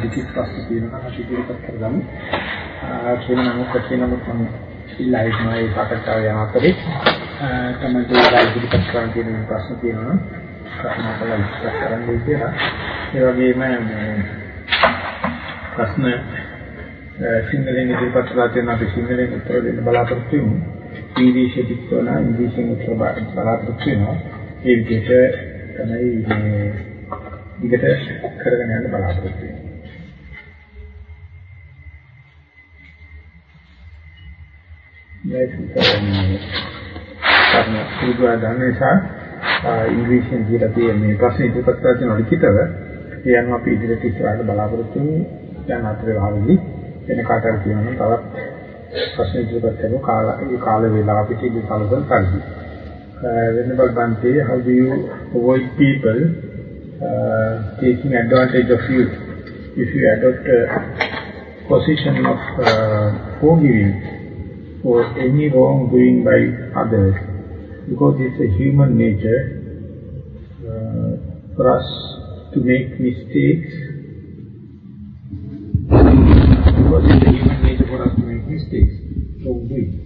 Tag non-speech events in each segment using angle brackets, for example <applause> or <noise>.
ලිඛිත ප්‍රශ්න තියෙනවා අපි ඉදිරිපත් කරගමු. කියන නමුත් කියන නමුත් මම ඉල්ලයිස් මයි සාකච්ඡාව යනකදී තමයි ඉදිරිපත් කරන්න තියෙන ප්‍රශ්න තියෙනවා. කරුණාකර ඉස්සර කරන්න කියලා. ඒ වගේම ප්‍රශ්න සිංහලෙන් ඉදිරිපත් කරලා තියෙන අපි සිංහලෙන් උත්තර දෙන්න බලාපොරොත්තු වෙමු. ඉංග්‍රීසි දික්වන ඉංග්‍රීසියෙන් උත්තර බලාපොරොත්තු වෙනවා. ඒ විදිහට තමයි මේ දිගට කරගෙන යන්න බලාපොරොත්තු වෙන්නේ. මේ කරන පුදුවා ගන්න නිසා ඉංග්‍රීසියෙන් දීලා තියෙන මේ ප්‍රශ්න ඉදිරිපත් කරලා තියෙන ලිඛිතව ඒ අනුව අපි ඉදිරියට ඉස්සරහට බලාපොරොත්තු වෙන්නේ දැන් අතරේ වහලදී වෙන කාටද කියනවා තවත් ප්‍රශ්න ඉදිරිපත් කරන කාල ඒ කාල වේලාව අපිට ඉදි කලසල් කරගන්න. Venerable Bhante, how do you avoid people uh, taking advantage of you if you adopt a position of uh, forgiving for any wrongdoing by others? Because it's a human nature uh, for us to make mistakes. Because it's a human nature for us to make mistakes. Wrongdoing.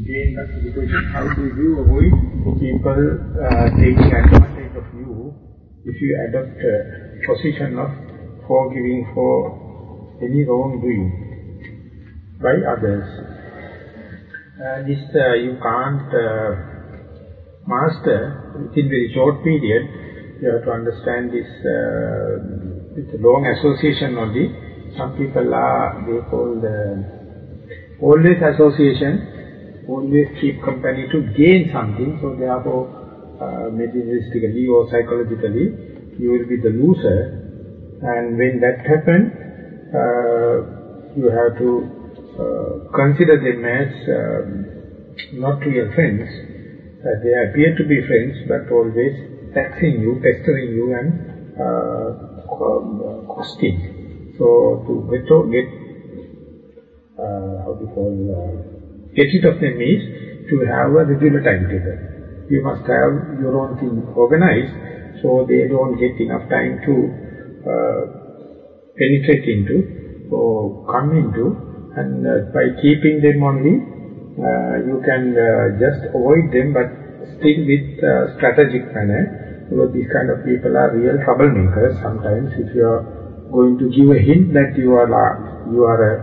Again, that's the question. How do you avoid people uh, taking advantage of you if you adopt a position of forgiving for any wrongdoing by others? Uh, this uh, you can't uh, master within very short period. You have to understand this uh, with long association only. Some people are, they call the always association, always keep company to gain something. So therefore, uh, medialistically or psychologically, you will be the loser. And when that happens, uh, you have to uh, consider them as um, not real friends. Uh, they appear to be friends, but always taxing you, pestering you, and uh, costing. So to get, get how to call, get rid of them is to have a regular timetable. You must have your own thing organized, so they don't get enough time to uh, penetrate into or come into, and uh, by keeping them only, uh, you can uh, just avoid them, but still with uh, strategic manner, because these kind of people are real troublemakers. Sometimes if you are going to give a hint that you are a, you are a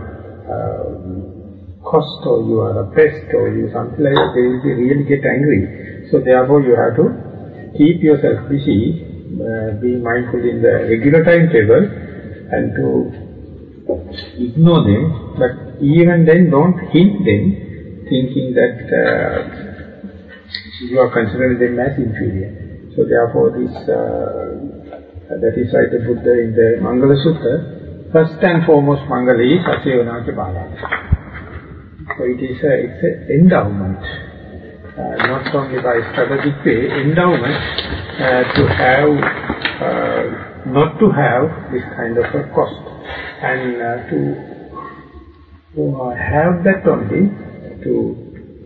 uh, cost or you are a pest or you something like that, they will really get angry. So therefore you have to keep yourself busy, uh, being mindful in the regular timetable and to ignore them, but even then don't hint them, thinking that uh, you are considering them as inferior. So therefore this, uh, that is why the Buddha in the Mangala Sutta, first and foremost Mangala is Bala. So it is a, it's an endowment, uh, not only by strategic way, endowment uh, to have, uh, not to have this kind of a cost and uh, to have that only, to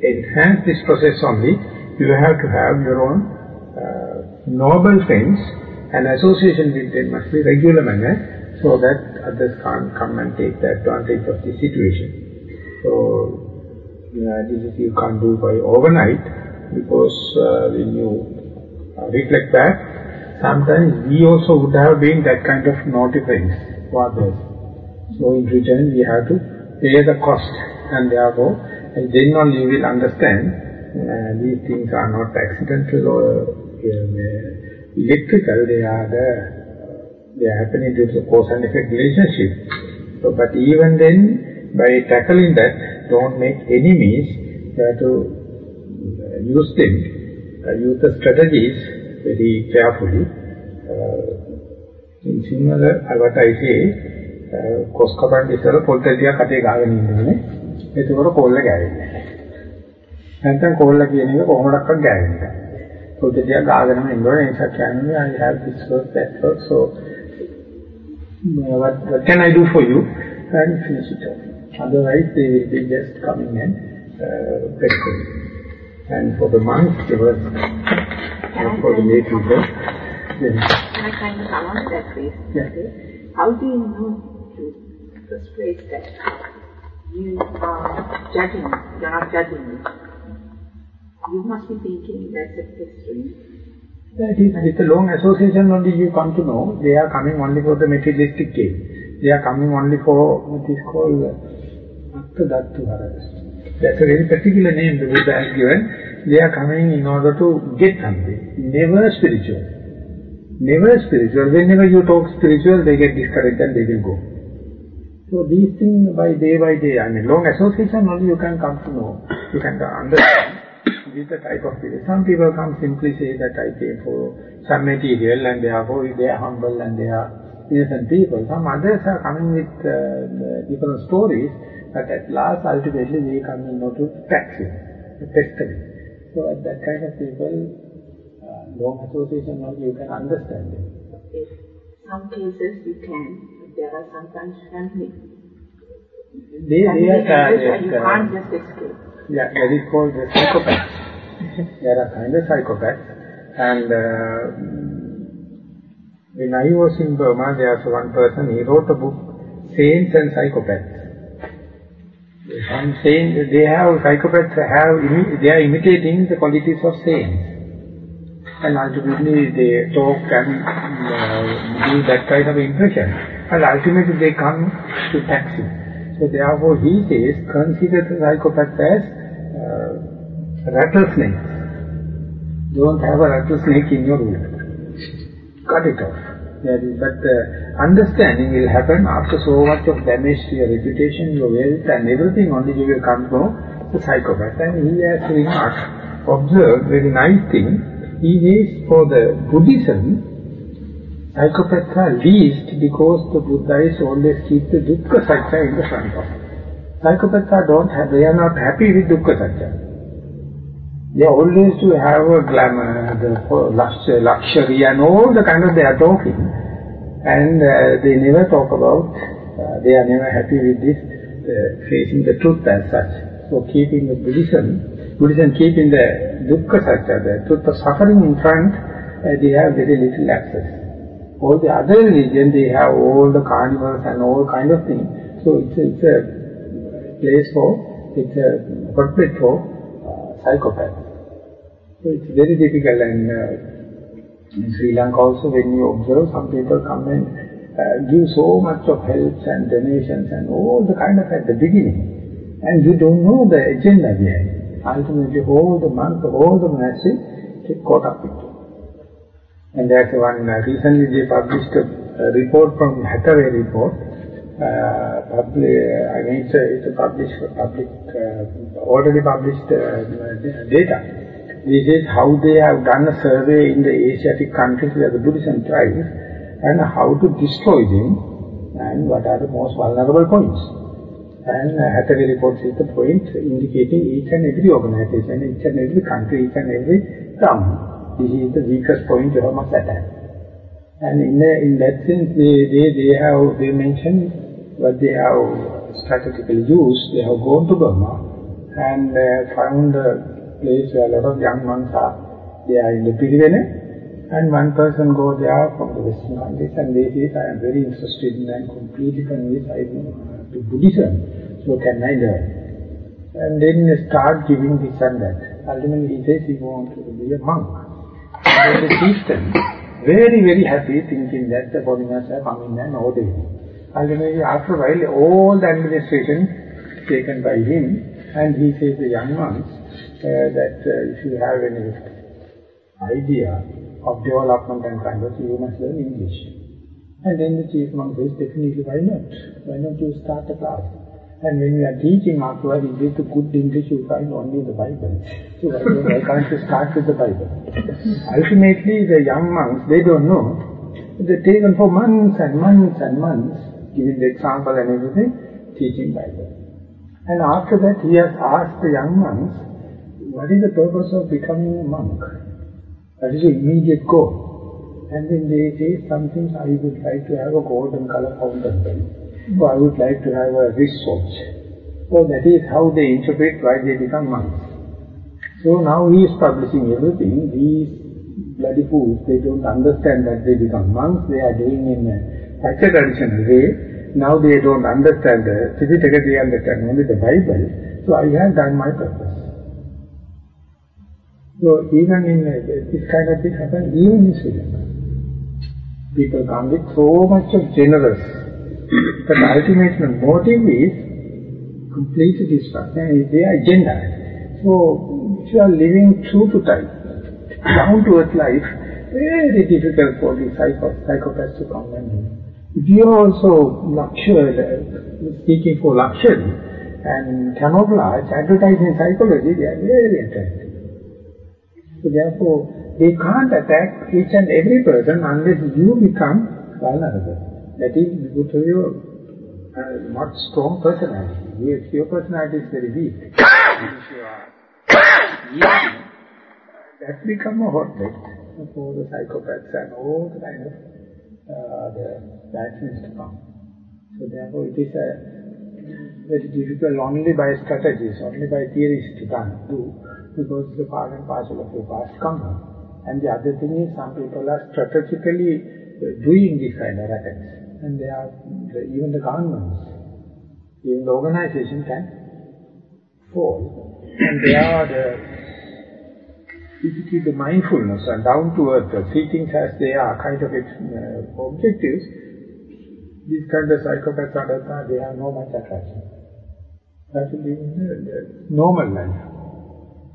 enhance this process only, you have to have your own uh, noble things and association with them must be regular manner so that others can't come and take the advantage of the situation. So, uh, this is you can't do by overnight because uh, when you uh, reflect back, sometimes we also would have been that kind of naughty friends for others. So in return we have to pay the cost and therefore, and then only you will understand uh, these things are not accidental or uh, electrical, they are the, they are happening due to cause and effect relationship. So, but even then, by tackling that, don't make enemies, you have to uh, use them, uh, use the strategies very carefully. Uh, in similar, what I say, කොස් කපන්න ඉස්සර පොල් තෙල් ටිකක් අතේ ගාගෙන ඉන්නෝනේ. එතකොට කොල්ල ගෑවෙන්නේ නැහැ. නැත්නම් කොල්ල කියන එක කොහොමඩක්වත් ගෑවෙන්නේ නැහැ. පොල් තෙල් ටිකක් ගාගෙනම ඉන්නෝනේ. ඒ නිසා කියන්නේ I have this work that work so what, what can I do for you and finish it off. Otherwise they will be just coming and uh, pestering. And for the monks, it was uh, for the lay people. Can I kind of come on to that please? Yeah. how do you know to first place that you are judging, you're not judging me? You must be thinking that's a history. That is, with a long association only you come to know, they are coming only for the materialistic gain. They are coming only for what is called Atta That's a very particular name the Buddha has given. They are coming in order to get something. Never spiritual. Never spiritual. Whenever you talk spiritual, they get discouraged and they will go. So these things by day by day, I mean long association only you can come to know. You can understand. this is the type of people. Some people come simply say that I came for some material and therefore they are humble and they are innocent people. Some others are coming with uh, different stories but at last ultimately they come in order to tax it, to test it. So at that kind of people, uh, long association only you can understand it. In some cases you can, but there are sometimes family. They, they are, uh, you can't just escape. Yeah, that is called the psychopath. <laughs> there are kind of psychopaths. And uh, when I was in Burma, there was one person, he wrote a book, Saints and Psychopaths. I'm saying that they have, psychopaths have, they are imitating the qualities of saints. And ultimately they talk and uh, give that kind of impression. And ultimately they come to taxi. So therefore he says, consider the psychopath as uh, rattlesnake. Don't have a rattlesnake in your room. Cut it off. But uh, understanding will happen after so much of damage to your reputation, your wealth and everything, only you will come to the psychopath. And he has remarked, observed very nice thing, he is for the Buddhism, psychopaths are least because the Buddha is always keep the dukkha satya in the front of. Psychopaths are don't have, they are not happy with dukkha satya. They always to have a glamour, the luxury and all the kind of they are talking. And uh, they never talk about, uh, they are never happy with this, uh, facing the truth as such. So keeping the Buddhism, Buddhism keeping the dukkha satya, the truth of suffering in front, uh, they have very little access. All the other religion, they have all the carnivals and all kind of things. So it's, it's a place for, it's a hotbed for psychopath. So it's very difficult and uh, in Sri Lanka also when you observe some people come and uh, give so much of helps and donations and all the kind of at the beginning and you don't know the agenda behind. Ultimately all the monks, all the monasteries get caught up with it. And there's one, uh, recently they published a, a report from Hathaway report uh, public, I mean, it's a, it's a published, public, uh, already published uh, data. This is how they have done a survey in the Asiatic countries where the Buddhism thrives and how to destroy them and what are the most vulnerable points. And uh, Hathaway reports is the point indicating each and every organization, each and every country, each and every town. This is the weakest point you must attack. And in, the, in that sense, they, they, they have, they mentioned what they have strategically used, they have gone to Burma and uh, found a place where a lot of young monks are. They are in the Pirivene and one person goes there from the Western countries and they say, I am very interested in and completely convinced I uh, to Buddhism, so can I learn? And then they start giving this and that. Ultimately he says he wants to be a monk. The chieftain, very, very happy thinking that the foreigners are coming and ordering. Ultimately, after a while, all the administration taken by him, and he says the young ones that uh, if you have any idea of development and conduct, you must learn English. And then the chief monk says, definitely, why not? Why not you start a class? And when we are teaching afterward, a good English, you find only in the Bible. So why, why can't you start with the Bible? Ultimately, the young monks, they don't know. They're taken for months and months and months giving the example and everything, teaching Bible. And after that he has asked the young monks, what is the purpose of becoming a monk? That is the immediate goal. And then they say something, I would like to have a golden color fountain pen. Or I would like to have a wristwatch. So that is how they interpret why they become monks. So now he is publishing everything. These bloody fools, they don't understand that they become monks. They are doing in such a traditional way. Now they don't understand the Tripitaka, they understand only the Bible. So I have done my purpose. So even in this kind of thing even. People come with so much of generous. the ultimate motive is complete destruction is their agenda. So if you are living true to type, down to earth life, very difficult for the psycho psychopaths to come and do. If you are also uh, seeking for luxury and camouflage, advertising psychology, they are very attractive. So therefore, they can't attack each and every person unless you become vulnerable. That is due to your uh, not strong personality. If your personality is very weak, <coughs> if you are that become a hotbed for the psychopaths and all kind of uh, the things to come. So therefore it is a very difficult only by strategies, only by theories to done, do, because the part and parcel of your past karma. And the other thing is some people are strategically uh, doing this kind of attacks. And they are, even the governments, even the organization can fall. And they are the keep the mindfulness and down to earth, see things as they are, kind of uh, objectives, these kind of psychopaths, they have no much attraction. That will be the normal life.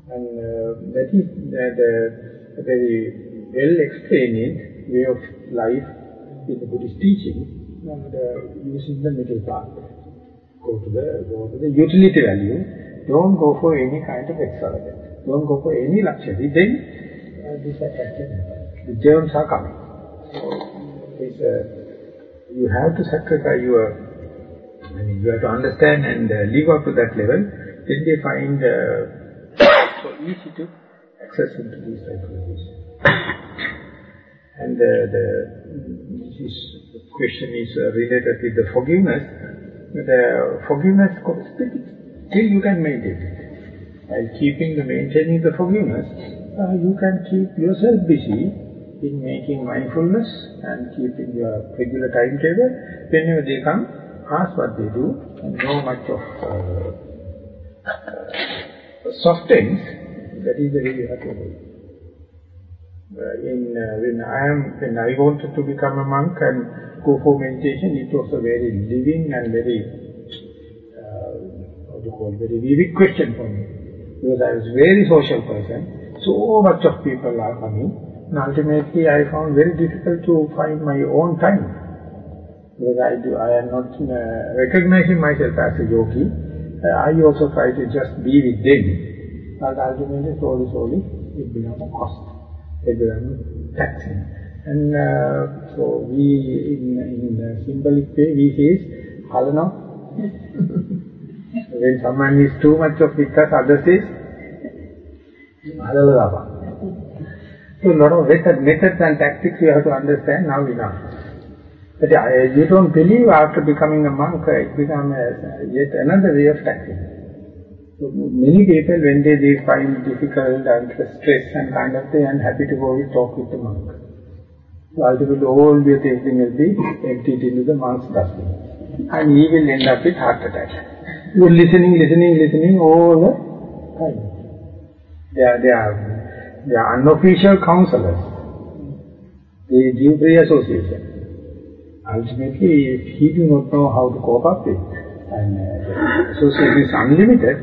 And uh, that is the, the very well explained way of life in the Buddhist teaching, and uh, using the middle path. Go to the go to the utility value. Don't go for any kind of extravagance. Don't go for any luxury. Then uh, this The germs are coming. So uh, you have to sacrifice your. I mean, you have to understand and uh, live up to that level. Then they find uh, so easy to access into these psychologies. <coughs> And uh, the this question is uh, related with the forgiveness. The forgiveness, still you can maintain it. While keeping the maintaining the forgiveness, uh, you can keep yourself busy in making mindfulness and keeping your regular timetable. Whenever they come, ask what they do and know much of uh, soft things. That is the way you have to. Uh, in uh, when I am when I wanted to become a monk and go for meditation, it was a very living and very uh, do you call very vivid question for me because I was a very social person. So much of people are coming. And ultimately I found very difficult to find my own time. Because I do, I am not uh, recognizing myself as a yogi. Uh, I also try to just be with them. But ultimately, slowly, slowly, it becomes a cost. It becomes taxing. And uh, so we, in, in a symbolic way, we say, halana. <laughs> when someone is too much of us, others is Halalava. So a lot of method, methods and tactics you have to understand now enough. But uh, you don't believe after becoming a monk, it becomes yet another way of taxing. So many people when they, they find difficult and stress and kind of thing and happy to go and talk with the monk. So ultimately all your thinking will be emptied into the monk's dustbin. And he will end up with heart attack. You are listening, listening, listening all the time. They are, they are, they are unofficial counselors. They give free association. Ultimately, if he do not know how to cope up with, and uh, the association is unlimited,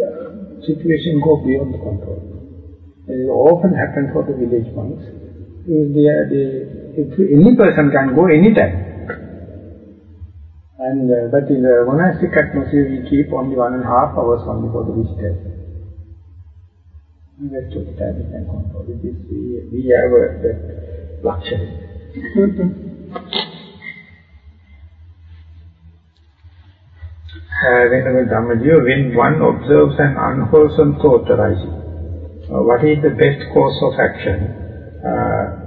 uh, situation go beyond the control. It often happens for the village monks. They if any person can go anytime. And uh, but in the monastic atmosphere, we keep only one and a half hours only for the rest of the time we can control it. Is we, we have a, that luxury. <laughs> uh, when one observes an unwholesome thought arising, uh, what is the best course of action? Uh,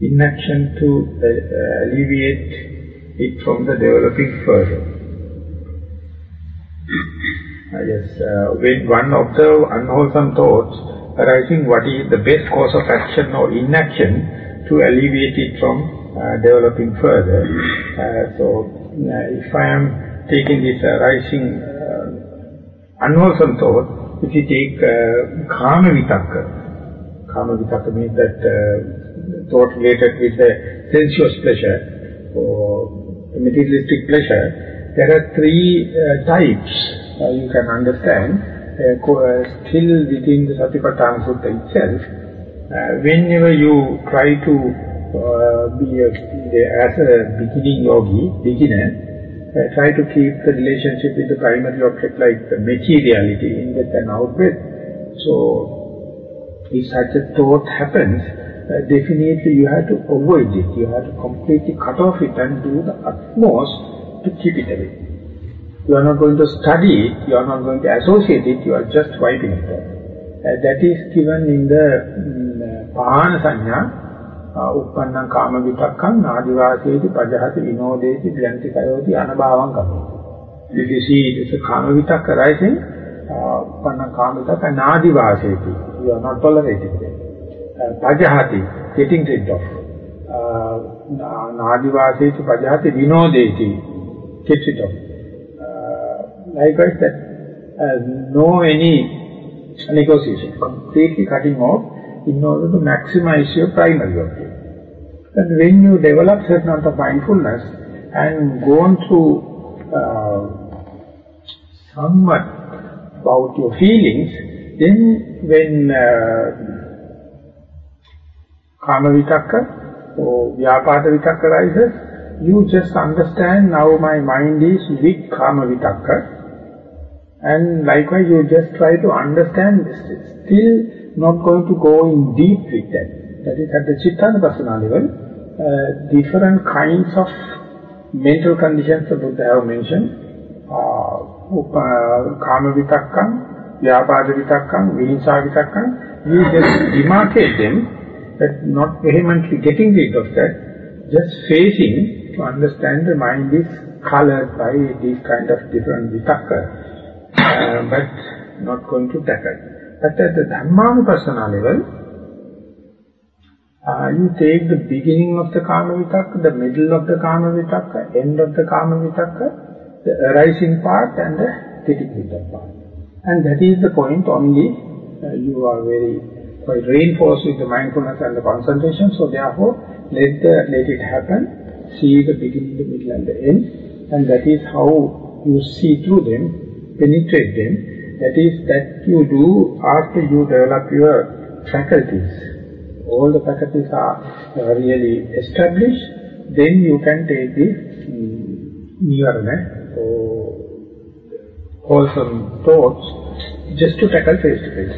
inaction to uh, alleviate it from the developing further. <coughs> Uh, yes, uh, when one observes unwholesome thoughts arising, what is the best course of action or inaction to alleviate it from developing further. Uh, so uh, if I am taking this uh, rising uh, unwholesome thought, if you take uh, Kama Vitakka, Kama Vitakka means that uh, thought related with the sensuous pleasure or materialistic pleasure, there are three uh, types uh, you can understand. Uh, uh, still within the Satipatthana Sutta itself, uh, whenever you try to uh, be a, as a beginning yogi, beginner, uh, try to keep the relationship with the primary object like the materiality, in that and out breath. So, if such a thought happens, uh, definitely you have to avoid it. You have to completely cut off it and do the utmost to keep it away. You are not going to study it, you are not going to associate it, you are just wiping it off. Uh, that is given in the um, Pahana Sanya, උප්පන්නං කාම විතක්කං ආදි වාසයේති පජහත විනෝදේති ද්වන්ති කයෝති අනභාවං කමෝති විදේශී කාම විතක්ක රයිසෙන් උප්පන්නං කාම විතක්ක නාදි වාසයේති you are not tolerated පජහති getting rid of. නාදි වාසයේති පජහති විනෝදේති get rid of. likewise that uh, no any negotiation. Completely cutting off. In order to maximize your primary object. And when you develop certain amount of mindfulness and gone through uh, somewhat about your feelings, then when uh, kama vitakka or vyapada vitakka arises, you just understand now my mind is with kama vitakka and likewise you just try to understand still not going to go in deep with that. That is at the Chittanupassana level, uh, different kinds of mental conditions the Buddha have mentioned, uh, kama vitakkam, vyapada vitakkam, vihinsa vitakkam, you just demarcate them, but not vehemently getting rid of that, just facing to understand the mind is colored by these kind of different vitakka, but not going to tackle. But at the Dhammanupassana level, uh, you take the beginning of the Kama Vitakka, the middle of the Kama Vitakka, end of the Kama Vitakka, the arising part and the getting part. And that is the point only uh, you are very quite reinforced with the mindfulness and the concentration, so therefore let, the, let it happen, see the beginning, the middle and the end, and that is how you see through them, penetrate them, that is that you do after you develop your faculties. All the faculties are uh, really established, then you can take the um, nirvana or wholesome thoughts just to tackle face to face.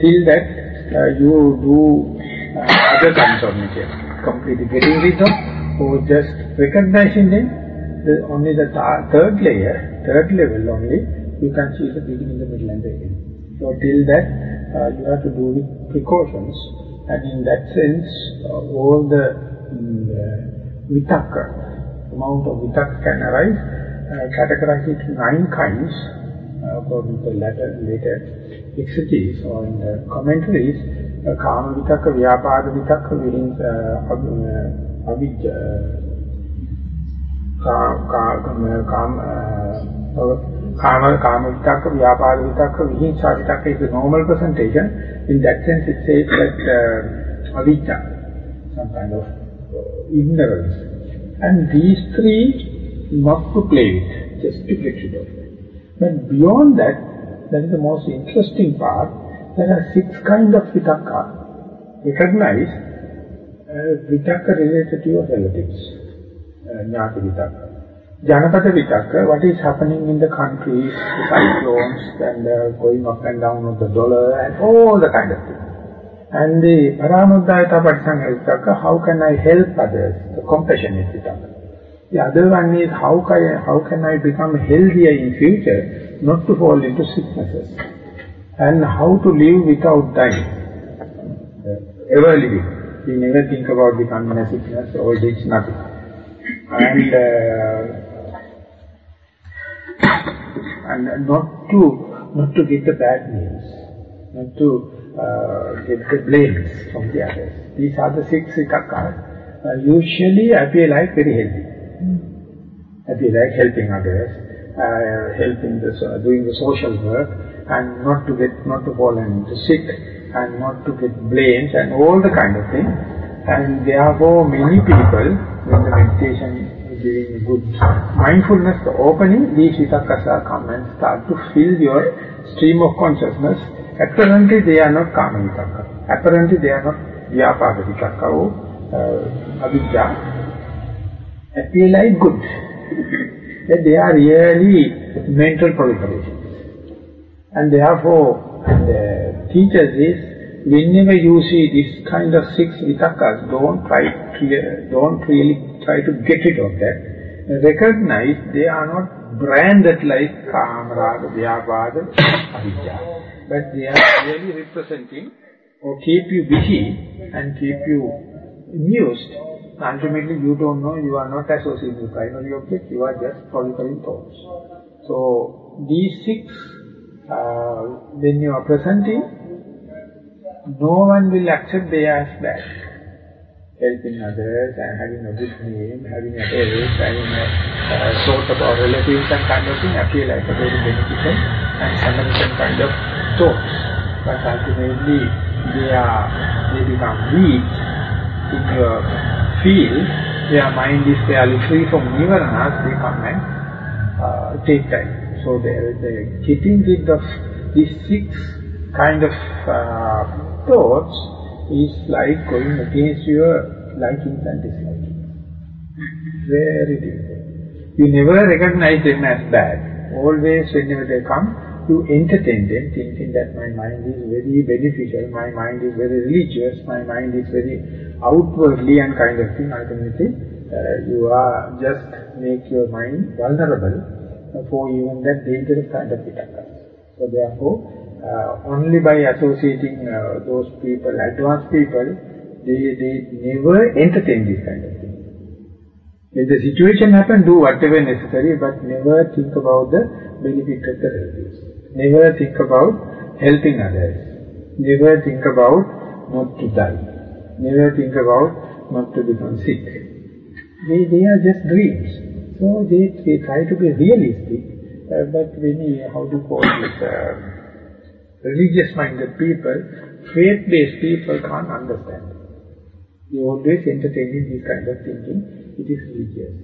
Till that uh, you do uh, other kinds of material, completely getting rid of or just recognizing them, the, only the third layer, third level only, you can see the beginning, the middle and the end. So till that, uh, you have to do with precautions. And in that sense, uh, all the um, uh, amount of vitakka can arise, uh, categorize it nine kinds, uh, according to the later, later exegesis or in the commentaries, uh, kama vitakka, vyapada vitakka, means uh, uh, Kama, kama vitakka, vyapada vitakka, vihinsa vitakka is the normal presentation. In that sense it says that uh, some kind of uh, ignorance. And these three, not to play with, just rid of. But beyond that, that is the most interesting part, there are six kind of vitakka. Recognize uh, vitakka related to your relatives, jnati vitakka. Janapada Vitakka, what is happening in the countries, the cyclones and uh, going up and down of the dollar and all the kind of things. And the Paramuddayata Patisanga Vitakka, how can I help others, the compassionate Vitakka. The other one is how can, I, how can I become healthier in future, not to fall into sicknesses. And how to live without dying, ever living. We never think about becoming a sickness, old age, nothing. And uh, and not to not to get the bad news, not to uh, get the blames from the others. these are the six vitakkas, uh, usually appear like very healthy. Appear like helping others, uh, helping the, doing the social work, and not to get, not to fall into sick, and not to get blamed, and all the kind of thing. And therefore many people, when the meditation is giving good mindfulness, the opening, these vitakkas are come and start to fill your stream of consciousness. Apparently they are not kama vitakka. Apparently they are not vyapada vitakka or uh, avidya. Appear like good. <laughs> that they are really mental proliferations. And therefore, the teacher says, whenever you see this kind of six vitakkas, don't try to, don't really try to get rid of that. Recognize they are not branded like kamrada, vyapada, avidya. But they are really representing or keep you busy and keep you amused. Ultimately, you don't know, you are not associated with primary object, you are just proliferating thoughts. So, these six, uh, when you are presenting, no one will accept they as bad. Helping others and having a good name, having a health, having a uh, sort of relatives and kind of thing appear like a very beneficial and fundamental kind of thoughts. But ultimately, they are, they become weak in your field, their mind is fairly free from nivaranas, they come and uh, take time. So the, the getting rid of these six kind of uh, thoughts is like going against your likings and dislikings. Very difficult. You never recognize them as bad. Always whenever they come, you entertain them thinking that my mind is very beneficial, my mind is very religious, my mind is very outwardly and kind of thing. Ultimately, uh, you are just make your mind vulnerable for even that dangerous kind of vitakkas. So therefore, uh, only by associating uh, those people, advanced people, they, they never entertain this kind of thing. When the situation happens, do whatever necessary, but never think about the benefit of the relatives. Never think about helping others. Never think about not to die. Never think about not to become sick. They, they are just dreams. So they, they try to be realistic, uh, but many, how do you call uh, religious-minded people, faith-based people can't understand. They always entertaining this kind of thinking, it is religious.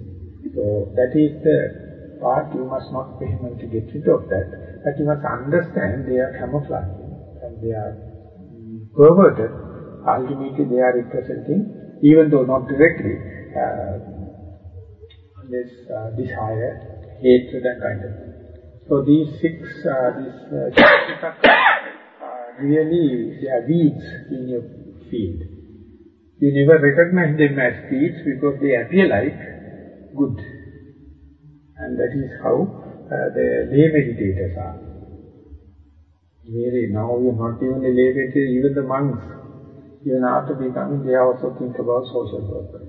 So that is the part you must not vehemently get rid of that, but you must understand they are camouflaging and they are mm, perverted. Ultimately they are representing, even though not directly, uh, this uh, desire, hatred and kind of thing. So these six, uh, these uh, really, they are weeds in your field. You never recognize them as weeds because they appear like good. And that is how uh, the lay meditators are. Really, now are not even a lay meditator, even the monks, even after becoming, they also think about social work.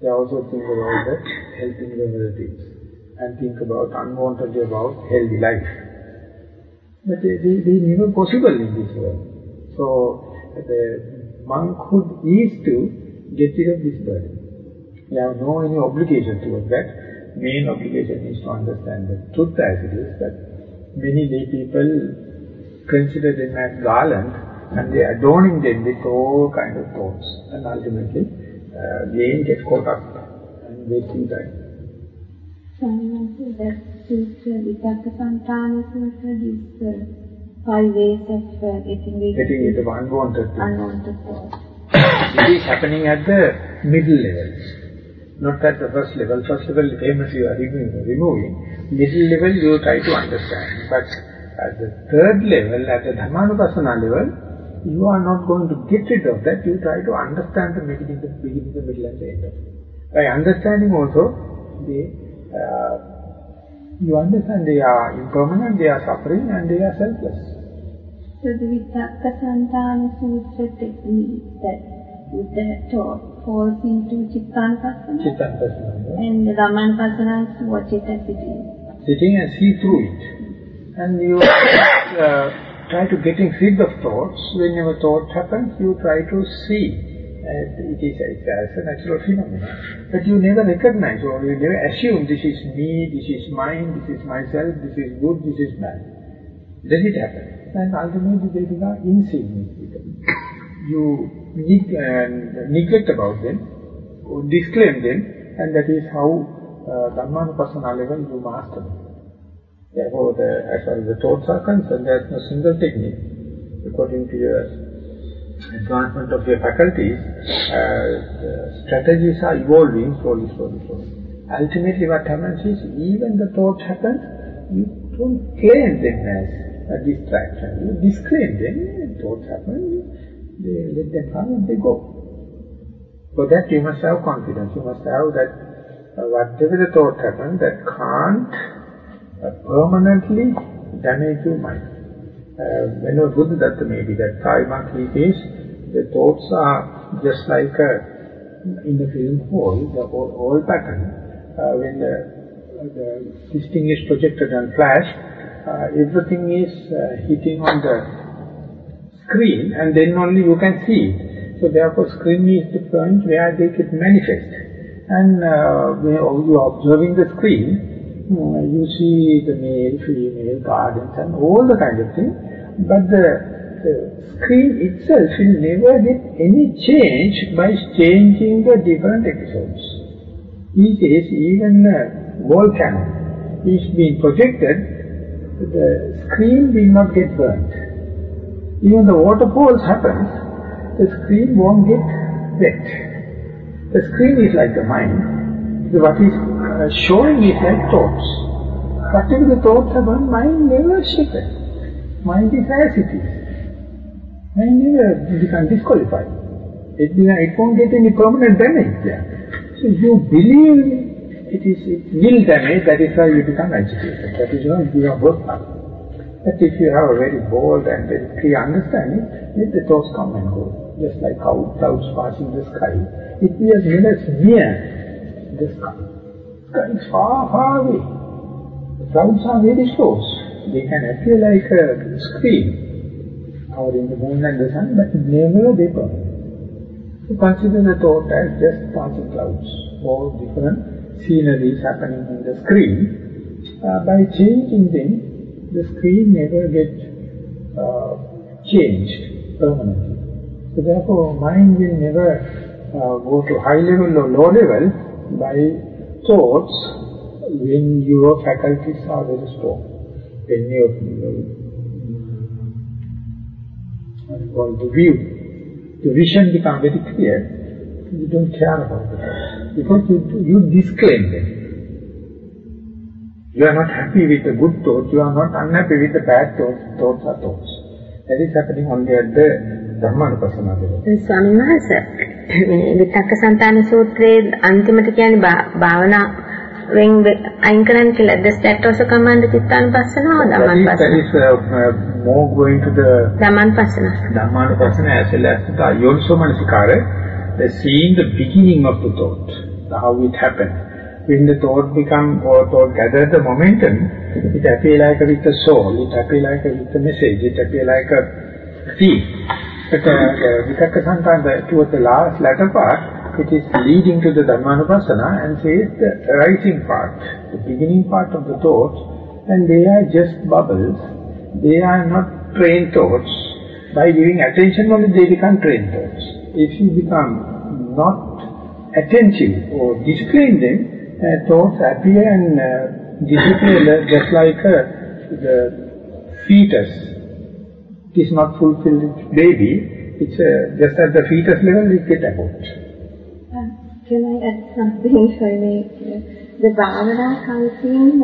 They also think about the helping the relatives and think about unwantedly about healthy life. But they, they, they never possible in this world. So the monkhood is to get rid of this burden. You have no any obligation towards that. Main obligation is to understand the truth as it is, that many lay people consider them as garland and they are adorning them with all kind of thoughts and ultimately uh, they get caught up and wasting time. Sutra, Vitakka Santana Sutra, gives uh, five ways of uh, getting rid Getting rid of unwanted unwanted thoughts. It is happening at the middle levels, not at the first level. First level, the famous you are removing, removing. Middle level, you try to understand. But at the third level, at the Dhammanupassana level, you are not going to get rid of that. You try to understand the beginning, the beginning, the middle, and the end of it. By understanding also, they, uh, you understand they are impermanent, they are suffering, and they are selfless. So the Vitakka Santana Sutra technique that with the thought falls into Chittanpassana Chittanupassana. and the Ramanpassana is to watch it as it is. sitting and see through it. And you <coughs> uh, try to getting rid of thoughts. Whenever thought happens, you try to see And it is it's as a natural phenomenon. But you never recognize or you never assume this is me, this is mine, this is myself, this is good, this is bad. Does it happen? And ultimately they become insignificant. You neg uh, neglect about them, or disclaim them, and that is how uh, Dhammanupassana level you master them. Therefore, the, as far as the thoughts are concerned, there is no single technique. According to your advancement of your faculties, uh, strategies are evolving slowly, slowly, slowly. Ultimately what happens is, even the thoughts happen, you don't claim them as a distraction. You disclaim them, thoughts happen, they let them come and they go. For that you must have confidence, you must have that uh, whatever the thought happens, that can't uh, permanently damage your mind. Uh, a Buddha Datta maybe, that he says, the thoughts are just like a, in the film hall, the whole pattern, uh, when the, the thing is projected and flash, uh, everything is uh, hitting on the screen and then only you can see. So therefore screen is the point where they get manifest. And uh, when you are observing the screen, uh, you see the male, female, gardens and all the kind of thing. But the, the screen itself will never get any change by changing the different episodes. He says even a volcano is being projected, the screen will not get burnt. Even the waterfalls happens, the screen won't get wet. The screen is like the mind. What is uh, showing is like thoughts. The thoughts happen, mind never shaken. Mind is as it is. Mind never become disqualified. It, it won't get any permanent damage there. So you believe it is it will damage, that is why you become agitated. That is why you are both up. But if you have a very bold and very clear understanding, let the thoughts come and go. Just like how clouds passing the sky. It appears never near the sky. The sky far, far away. The clouds are very close. They can appear like a screen covering the moon and the sun, but never they burn. So consider the thought as just passing clouds, or different sceneries happening in the screen. Uh, by changing them, the screen never gets uh, changed permanently. So therefore, mind will never uh, go to high level or low level by thoughts when your faculties are very strong. When your, mm, call the view, the vision become very clear, you don't care about the thoughts. Because you, you disclaim them. You are not happy with the good thoughts, you are not unhappy with the bad thoughts, thoughts are thoughts. ඇයි සැකදී හොන්දියද්ද ධර්මානුපස්සන කරන්නේ? ස්වාමීන් වහන්සේ මේ විතක්ක සන්තාන සූත්‍රයේ අන්තිමට කියන්නේ භාවනා වෙන් අයින් කරන්න කියලා. the state also command චිත්තානුපස්සන හෝ ධම්මානුපස්සන uh, more going to the ධම්මානුපස්සන ධම්මානුපස්සන as well as the ayolso manasikara the seeing the beginning of the thought how it happened. When the thought become, or thought gather the momentum, it appear like a with the soul, it appear like a with the message, it appear like a theme. But uh, the Vitakka Santana, towards the last latter part, it is leading to the Dhammanupassana and says the rising part, the beginning part of the thoughts, and they are just bubbles, they are not trained thoughts. By giving attention only they become trained thoughts. If you become not attentive or disclaim them, uh, thoughts appear and uh, disappear just like uh, the fetus. It is not fulfilled baby. It's uh, just at the fetus level it get about. can I add something <laughs> for me? The Bhavana comes in,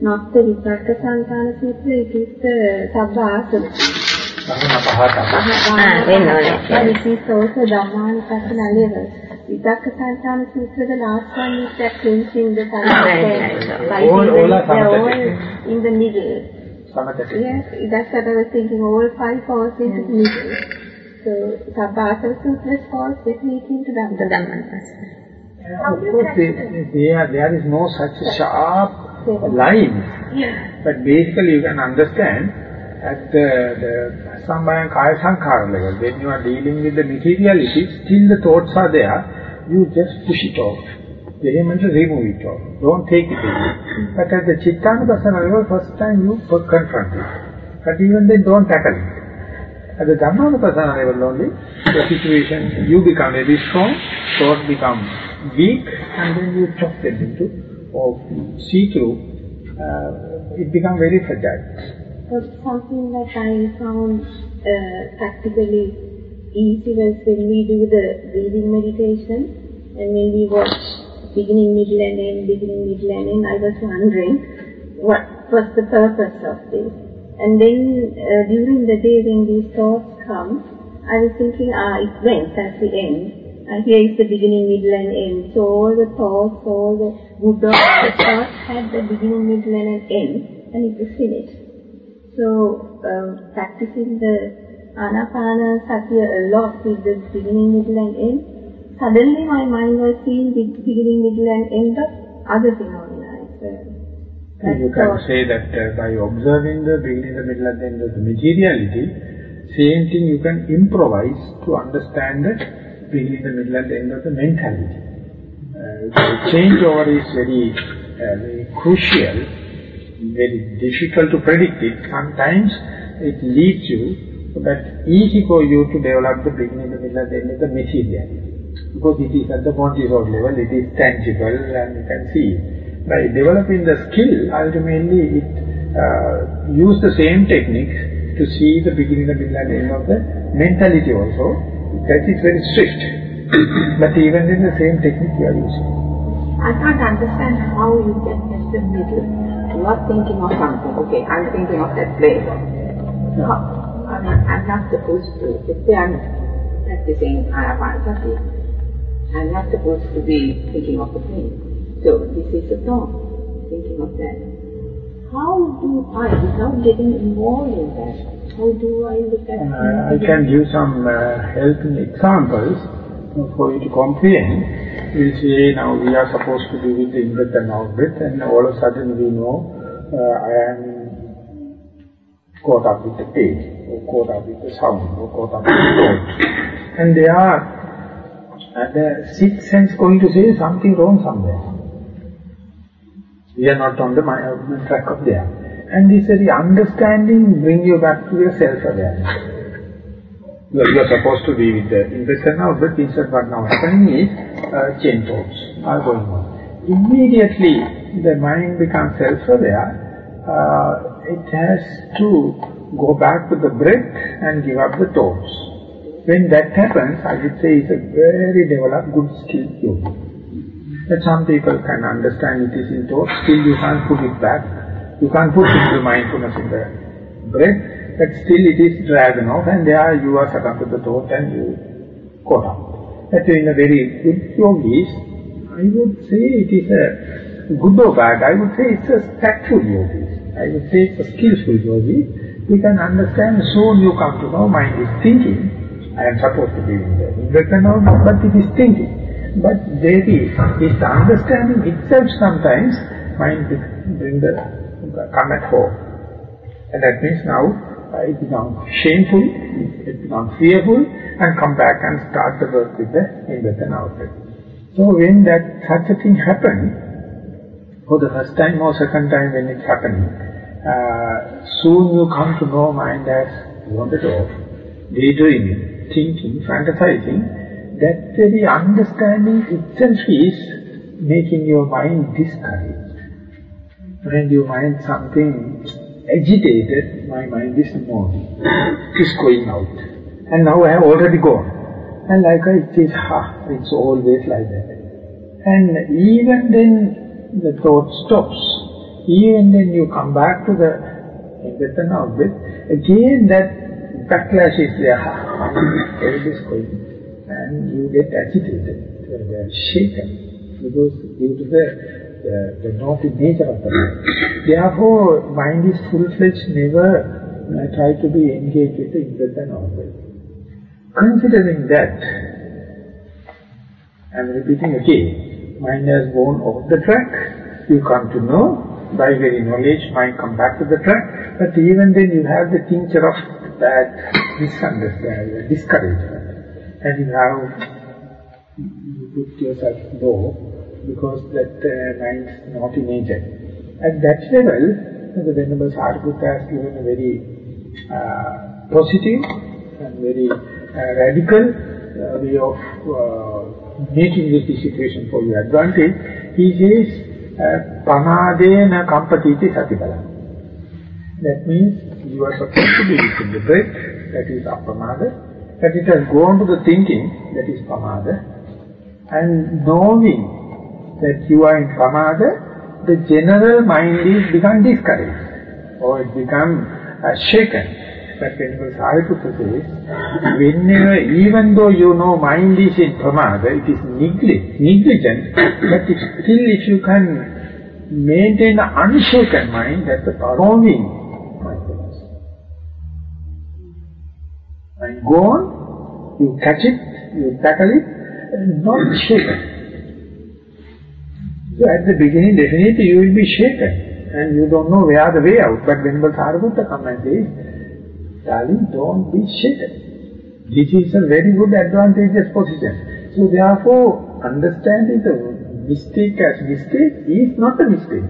not the Vitakka Santana Sutra, it is the Sabha This is also Dhammanupassana level. Last one is that cleansing the the Yes, that's what I was thinking. All five the middle. So The of course, there is no such sharp line. But basically you can understand at the, the Sambhaya Kaya Sankhara level, when you are dealing with the materiality, still the thoughts are there you just push it off. Vehemently remove it off. Don't take it in. But at the Chittanupassana level, first time you confront it. But even then, don't tackle it. At the Dhammanupassana level only, the situation, you become very strong, thought become weak, and then you chop them into, or see through, uh, it become very fragile. But something that I found uh, practically easy was when we do the breathing meditation and when we watch beginning, middle and end, beginning, middle and end, I was wondering what was the purpose of this. And then uh, during the day when these thoughts come, I was thinking, ah, it went, that's the end. And here is the beginning, middle and end. So all the thoughts, all the good thoughts had the beginning, middle and an end, and it was finished. So um, practicing the Anapana Sati a lot with the beginning, middle and end, suddenly my mind was seeing beginning, middle and end of other phenomena. So, you can say that uh, by observing the beginning, the middle and the end of the materiality, same thing you can improvise to understand the beginning, the middle and the end of the mentality. Uh, the changeover is very, uh, very crucial, very difficult to predict it. Sometimes it leads you, but easy for you to develop the beginning, the middle and the end of the materiality. Because it is at the Montessori level, it is tangible and you can see. By developing the skill, ultimately it uh, use the same techniques to see the beginning, the middle and the end of the mentality also. That is very strict. <coughs> but even in the same technique you are using. I can't understand how you get at the middle. You are thinking of something. Okay, I'm thinking of that place. How, I mean, I'm not supposed to, if they are practicing Anapanasati, I'm not supposed to be thinking of the thing. So this is a thought, thinking of that. How do I, without getting involved in that, how do I look at uh, I can give some uh, helping examples for you to comprehend. We say now we are supposed to be with the in-breath and out-breath and all of a sudden we know uh, I am caught up with the taste, or caught up with the sound, or caught up with the thought. And there are uh, the sixth sense going to say something wrong somewhere. We are not on the uh, track of there. And this very understanding bring you back to your self-awareness. <laughs> You are, you are supposed to be with the investor now, but instead what now happening is uh, chain thoughts are going on. Immediately the mind becomes self-aware, uh, it has to go back to the breath and give up the thoughts. When that happens, I would say it's a very developed, good skill. But some people can understand it is in thought, still you can't put it back. You can't put it the mindfulness in the breath, but still it is dragged off and there you are succumbed to the thought and you caught up. That in a very good yogis, I would say it is a good or bad, I would say it's a tactful yogi. I would say it's a skillful yogi. You can understand, soon you come to know mind is thinking. I am supposed to be in there. and out, but it is thinking. But there is, is understanding itself sometimes, mind bring the, come at home. And that means now it becomes shameful, it becomes fearful, and come back and start the work with the in-breath and. So when that such a thing happens, for the first time or second time when it's happening, uh, soon you come to know mind as wandered off, daydreaming, thinking, fantasizing, that very understanding itself is making your mind discouraged. When you mind something agitated, my mind is moving, is going out. And now I have already gone. And like it is, ha, it's always like that. And even then the thought stops. Even then you come back to the and out breath, again that backlash is there, is going. And you get agitated, uh, shaken, because due to the, the, the naughty nature of the mind. <coughs> Therefore, mind is full-fledged, never uh, try to be engaged with the in-breath and out-breath. Considering that, I am repeating again, mind has gone off the track, you come to know, by very knowledge, mind come back to the track, But even then you have the tincture of bad misunderstanding, discouragement. And have, you put yourself low because that uh, not in nature. At that level, the Venerable Sariputta has given a very uh, positive and very uh, radical uh, way of uh, making this situation for your advantage. He says, Pamadena kampatiti satipala. That means you are supposed to be within the that is apamada, but it has gone to the thinking, that is pamada, and knowing that you are in pamada, the general mind is become discouraged, or it become uh, shaken. But when Sariputta says, whenever, even though you know mind is in pramada, it is negligent, negligent but still if you can maintain an unshaken mind, that's a performing go on, you catch it, you tackle it, and not shaken. So at the beginning, definitely you will be shaken, and you don't know where the way out. But when Sariputta comes and says, Darling, don't be shaken. This is a very good advantageous position. So therefore, understanding the mistake as mistake is not a mistake.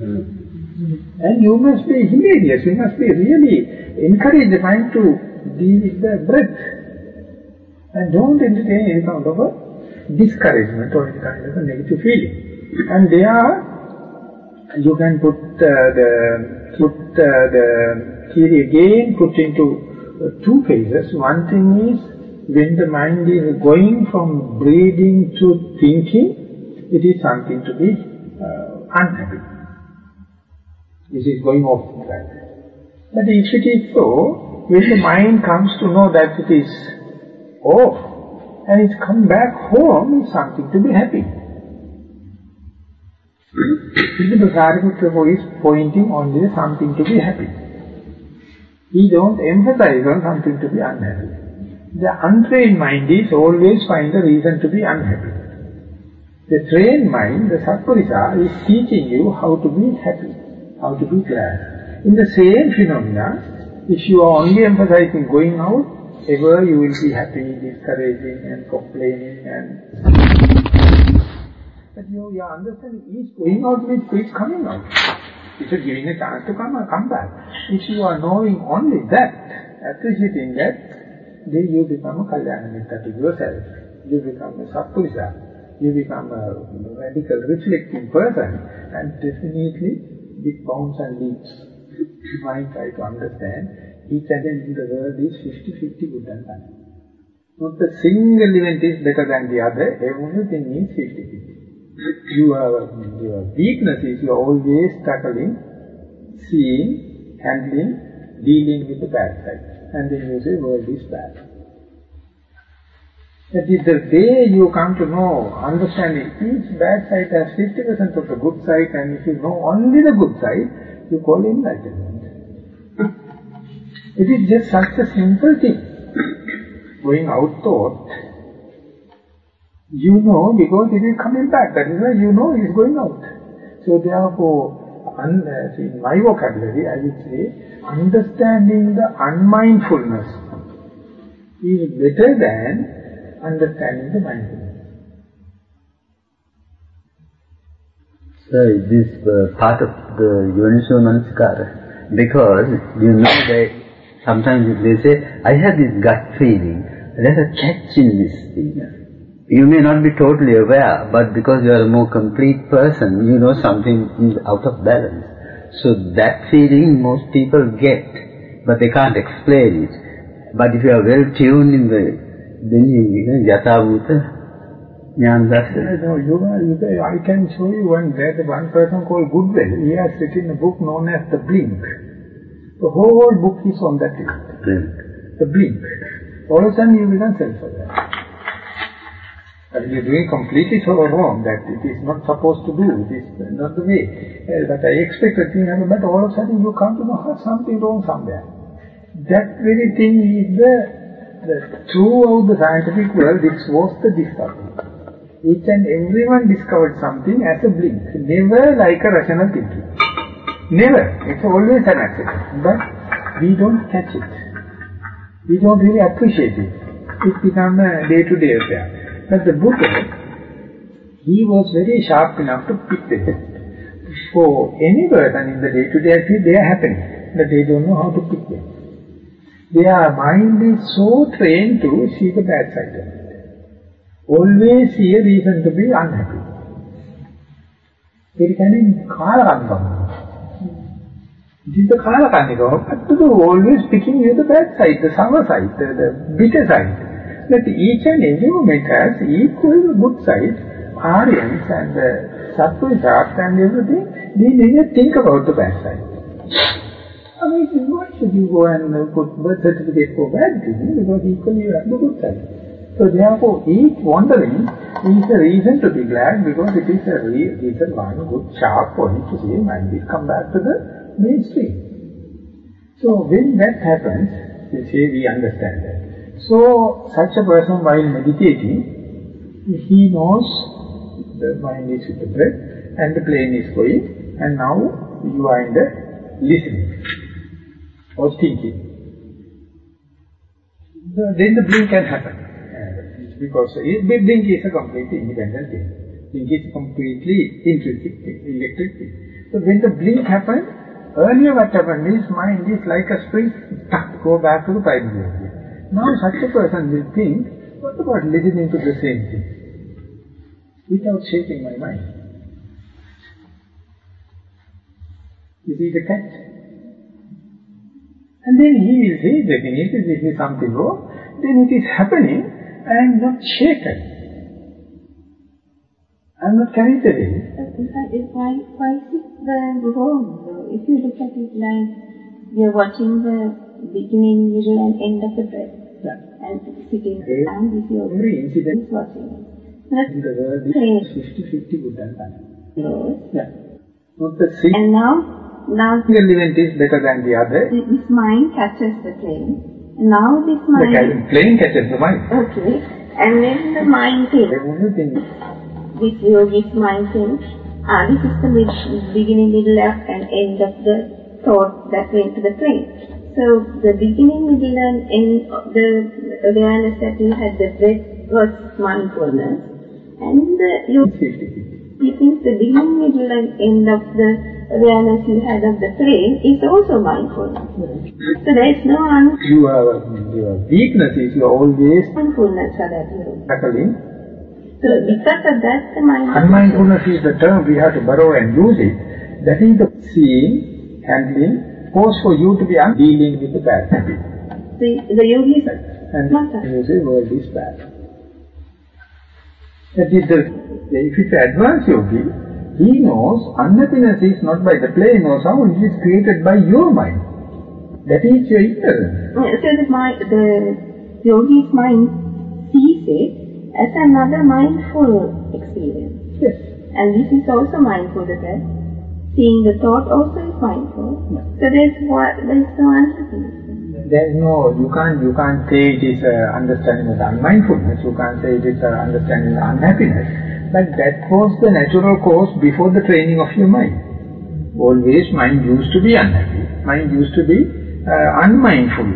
Mm. And you must be hilarious, you must be really encourage the mind to deal with the breath. And don't entertain any kind of a discouragement or any kind of a negative feeling. And there, you can put uh, the, put uh, the theory again put into uh, two phases. One thing is when the mind is going from breathing to thinking, it is something to be uh, unhappy. This is going off track. But if it is so, when the mind comes to know that it is off, and it's come back home, it's something to be happy. the Sariputta is pointing only something to be happy. He don't emphasize on something to be unhappy. The untrained mind is always find a reason to be unhappy. The trained mind, the Satpurisa, is teaching you how to be happy, how to be glad. In the same phenomena, if you are only emphasizing going out, ever you will be happy, discouraging and complaining and... But you, your understanding is going out means is coming out. It's a giving a chance to come come back. If you are knowing only that, appreciating that, then you become a Kalyana Mitta to yourself. You become a Satpurisa. You become a radical reflecting person. And definitely, big bounds and leaps. Mind try to understand, each event in the world is 50-50 good and bad. Not a single event is better than the other, everything is 50-50 your, your weakness is you are always tackling, seeing, handling, dealing with the bad side. And then you say world is bad. That is the day you come to know, understanding each bad side has 50% of the good side and if you know only the good side, you call enlightenment. <laughs> it is just such a simple thing. <coughs> Going out thought, you know because it is coming back. That is why you know it is going out. So therefore, un, uh, in my vocabulary, I would say, understanding the unmindfulness is better than understanding the mindfulness. So is this uh, part of the Yoniso Manasikara? Because you know that sometimes they say, I have this gut feeling, there's a catch in this thing. You may not be totally aware, but because you are a more complete person, you know something is out of balance. So that feeling most people get, but they can't explain it. But if you are well tuned in the, then you, you know, yathabhuta, Jnana No, you, you, I can show you one, there's one person called Gladwell. He has written a book known as The Blink. The whole book is on that. Blink. The Blink. All of a sudden you become self-aware. But you're doing completely so wrong that it is not supposed to do, it is not the way. Uh, but I expected thing happen, but all of a sudden you come to know something wrong somewhere. That very thing is the, the throughout the scientific world, this was the discovery. Each and everyone discovered something as a blink, never like a rational thinking. Never. It's always an accident. But we don't catch it. We don't really appreciate it. It becomes a day-to-day affair. But the Buddha, he was very sharp enough to pick this. For any person in the day-to-day activity, they are happening. But they don't know how to pick them. Their mind is so trained to see the bad side of it. Always see a reason to be unhappy. It can be කාලකන්නිකම. It is the කාලකන්නිකම. But to do always picking you the bad side, the sour side, the, the bitter side. That each and every moment has equal good side. Aryans and uh, the Sattvikas and everything, they never think about the bad side. I mean, why should you go and uh, put birth certificate for bad things? Because equally you have the good side. So therefore, each wandering is a reason to be glad because it is a real, it is one good sharp point to see and we come back to the mainstream. So when that happens, you see, we understand that. So such a person while meditating, he knows the mind is with the breath and the plane is going and now you are in the listening or thinking. The, then the blink can happen. Because it, blink is a completely independent thing. Blink is completely intrinsic thing, electric thing. So when the blink happens, earlier what happened is mind is like a spring, go back to the primary Now such a person will think, what about listening to the same thing? Without shaking my mind. You see the cat? And then he will say, definitely this is something wrong. Then it is happening and not shaken. I am not carried away. Why, why is it the wrong? though? If you look at it like you're watching the beginning, middle and end of the breath Yeah. and sitting Every- and with your Every incident is watching it. Not in the world is 50-50 good and bad. close. Yeah. Not the And now, now event is better than the other. this mind catches the plane. Now this The mind, ca- plane catches the mind. okay, and then the mind thinks, thing this yogi's mind thinks, ah, this is the mid, beginning, middle and end of the thought that went to the brain. So the beginning, middle and end of the awareness that you had, the breath was mindfulness. And the, you, is 50-50. he thinks the beginning, middle and end of the awareness you had of the plane is also mindfulness. So there is no Your, your weakness is you are always unmindfulness for that tackling. So because of that, the mind Unmindfulness is the term we have to borrow and use it. That is the seeing, handling, force for you to be un- dealing with the bad habit. the, the yogi is And you say world is bad. That is the, if it's advanced yogi, he knows unhappiness is not by the plane or sound, it is created by your mind. That is your ignorance. So the, mind, the yogi's mind sees it as another mindful experience. Yes. And this is also mindful breath. Seeing the thought also is mindful. So there's what there's no unhappiness. There is no, you can't, you can't say it is uh, understanding of unmindfulness, you can't say it is uh, understanding of unhappiness. But that was the natural course before the training of your mind. Always mind used to be unhappy, mind used to be uh, unmindful.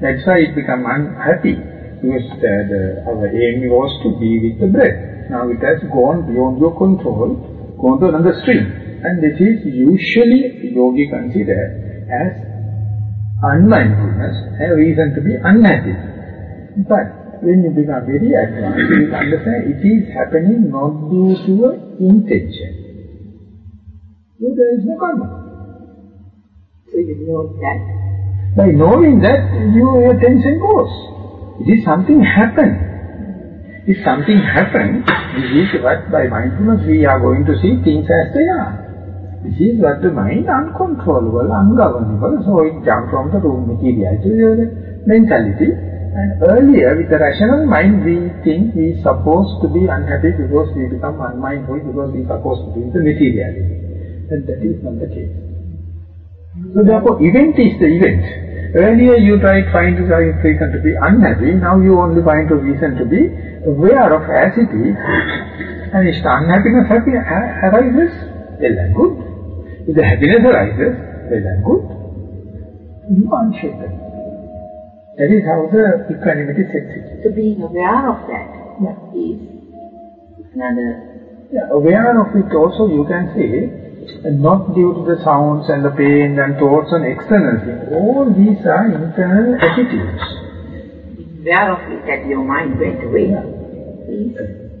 That's why it become unhappy. Because the, the, our aim was to be with the breath. Now it has gone beyond your control, gone to another stream. And this is usually yogi considered as unmindfulness, a reason to be unhappy. But when you become very advanced, you understand it is happening not due to intention. So there is no karma. So you know that. By knowing that, your attention goes. It is something happened. If something happened, this is what by mindfulness we are going to see things as they are. This is what the mind uncontrollable, ungovernable, so it jumps from the room material to the mentality. And earlier with the rational mind we think we supposed to be unhappy because we become unmindful because we supposed to be in the materiality. And that is not the case. So therefore, event is the event. Earlier you tried find a reason to be unhappy, now you only find a reason to be aware of as it is. And if the unhappiness happy, arises, well and good. If the happiness arises, well and good. You are unshaken. That is how the equanimity sets in. So being aware of that Yeah. is another Yeah, aware of it also you can say, and not due to the sounds and the pain and thoughts and external things. All these are internal attitudes. aware of it that your mind went away. Is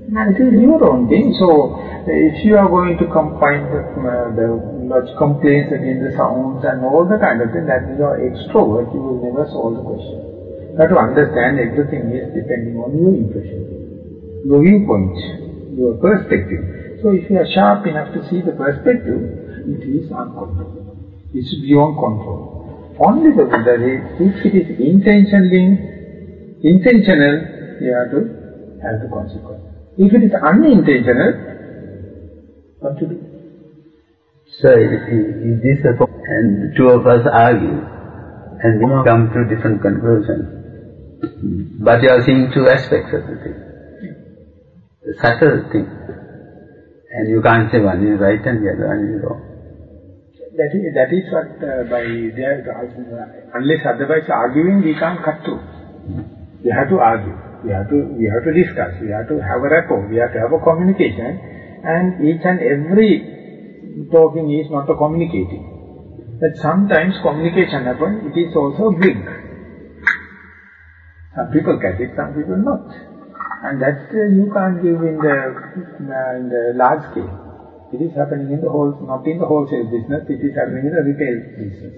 It is your own thing. So, if you are going to combine the, uh, the much complaints against the sounds and all the kind of thing, that you are extrovert, you will never solve the question. You have to understand everything is depending on your impression, your viewpoint, your perspective. So, if you are sharp enough to see the perspective, it is uncontrollable. It's beyond control. Only the Buddha says, if it is intentionally, intentional, you have to have the consequence. If it is unintentional, what to do? So i- i- is this a and two of us argue and we come to different conclusions. But you are seeing two aspects of the thing. The subtle thing. And you can't say one is right and the other one is wrong. That is, that is what uh, by their, unless otherwise arguing we can't cut through. We have to argue. We have to, we have to discuss. We have to have a rapport. We have to have a communication. And each and every talking is not a communicating. That sometimes communication happens, it is also big. Some people catch it, some people not. And that uh, you can't give in the, uh, in the large scale. It is happening in the whole, not in the wholesale business, it is happening in the retail business.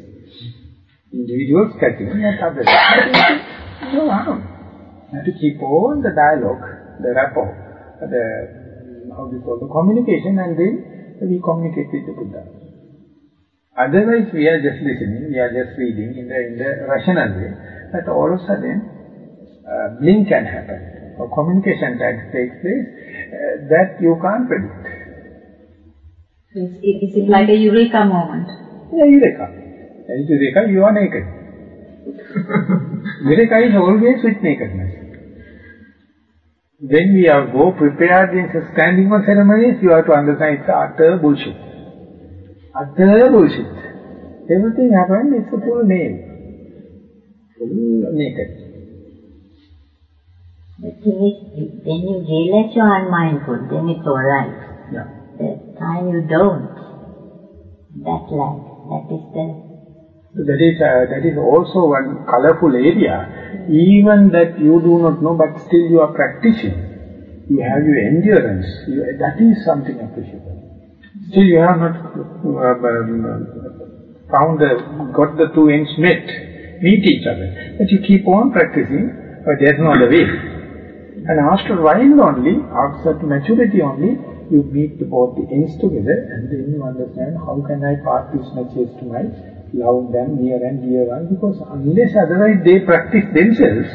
Individuals catching, not others. <coughs> But no harm. You have to keep on the dialogue, the rapport, the, how do you call the communication and then we communicate with the Buddha. Otherwise we are just listening, we are just reading in the, in the rational way, but all of a sudden, uh, blink can happen, or communication can take place, uh, that you can't predict. Is, is it like a eureka moment? Yeah, Eureka. And Eureka, you are naked. <laughs> Eureka is always with nakedness. When we are go prepared in standing on ceremonies, you have to understand it's utter bullshit. Utter bullshit. Everything happened, it's a full name. Full naked. The thing is, when you realize you're unmindful, then it's alright. Yeah. The time you don't, that lag, that is the that is, uh, that is also one colorful area. Even that you do not know, but still you are practicing. You have your endurance. You, that is something appreciable. Still you have not uh, um, found the, got the two ends met, meet each other. But you keep on practicing, but there's no other way. And after while only, after maturity only, you meet both the ends together and then you understand how can I part this message to my loved them near and dear because unless otherwise they practice themselves,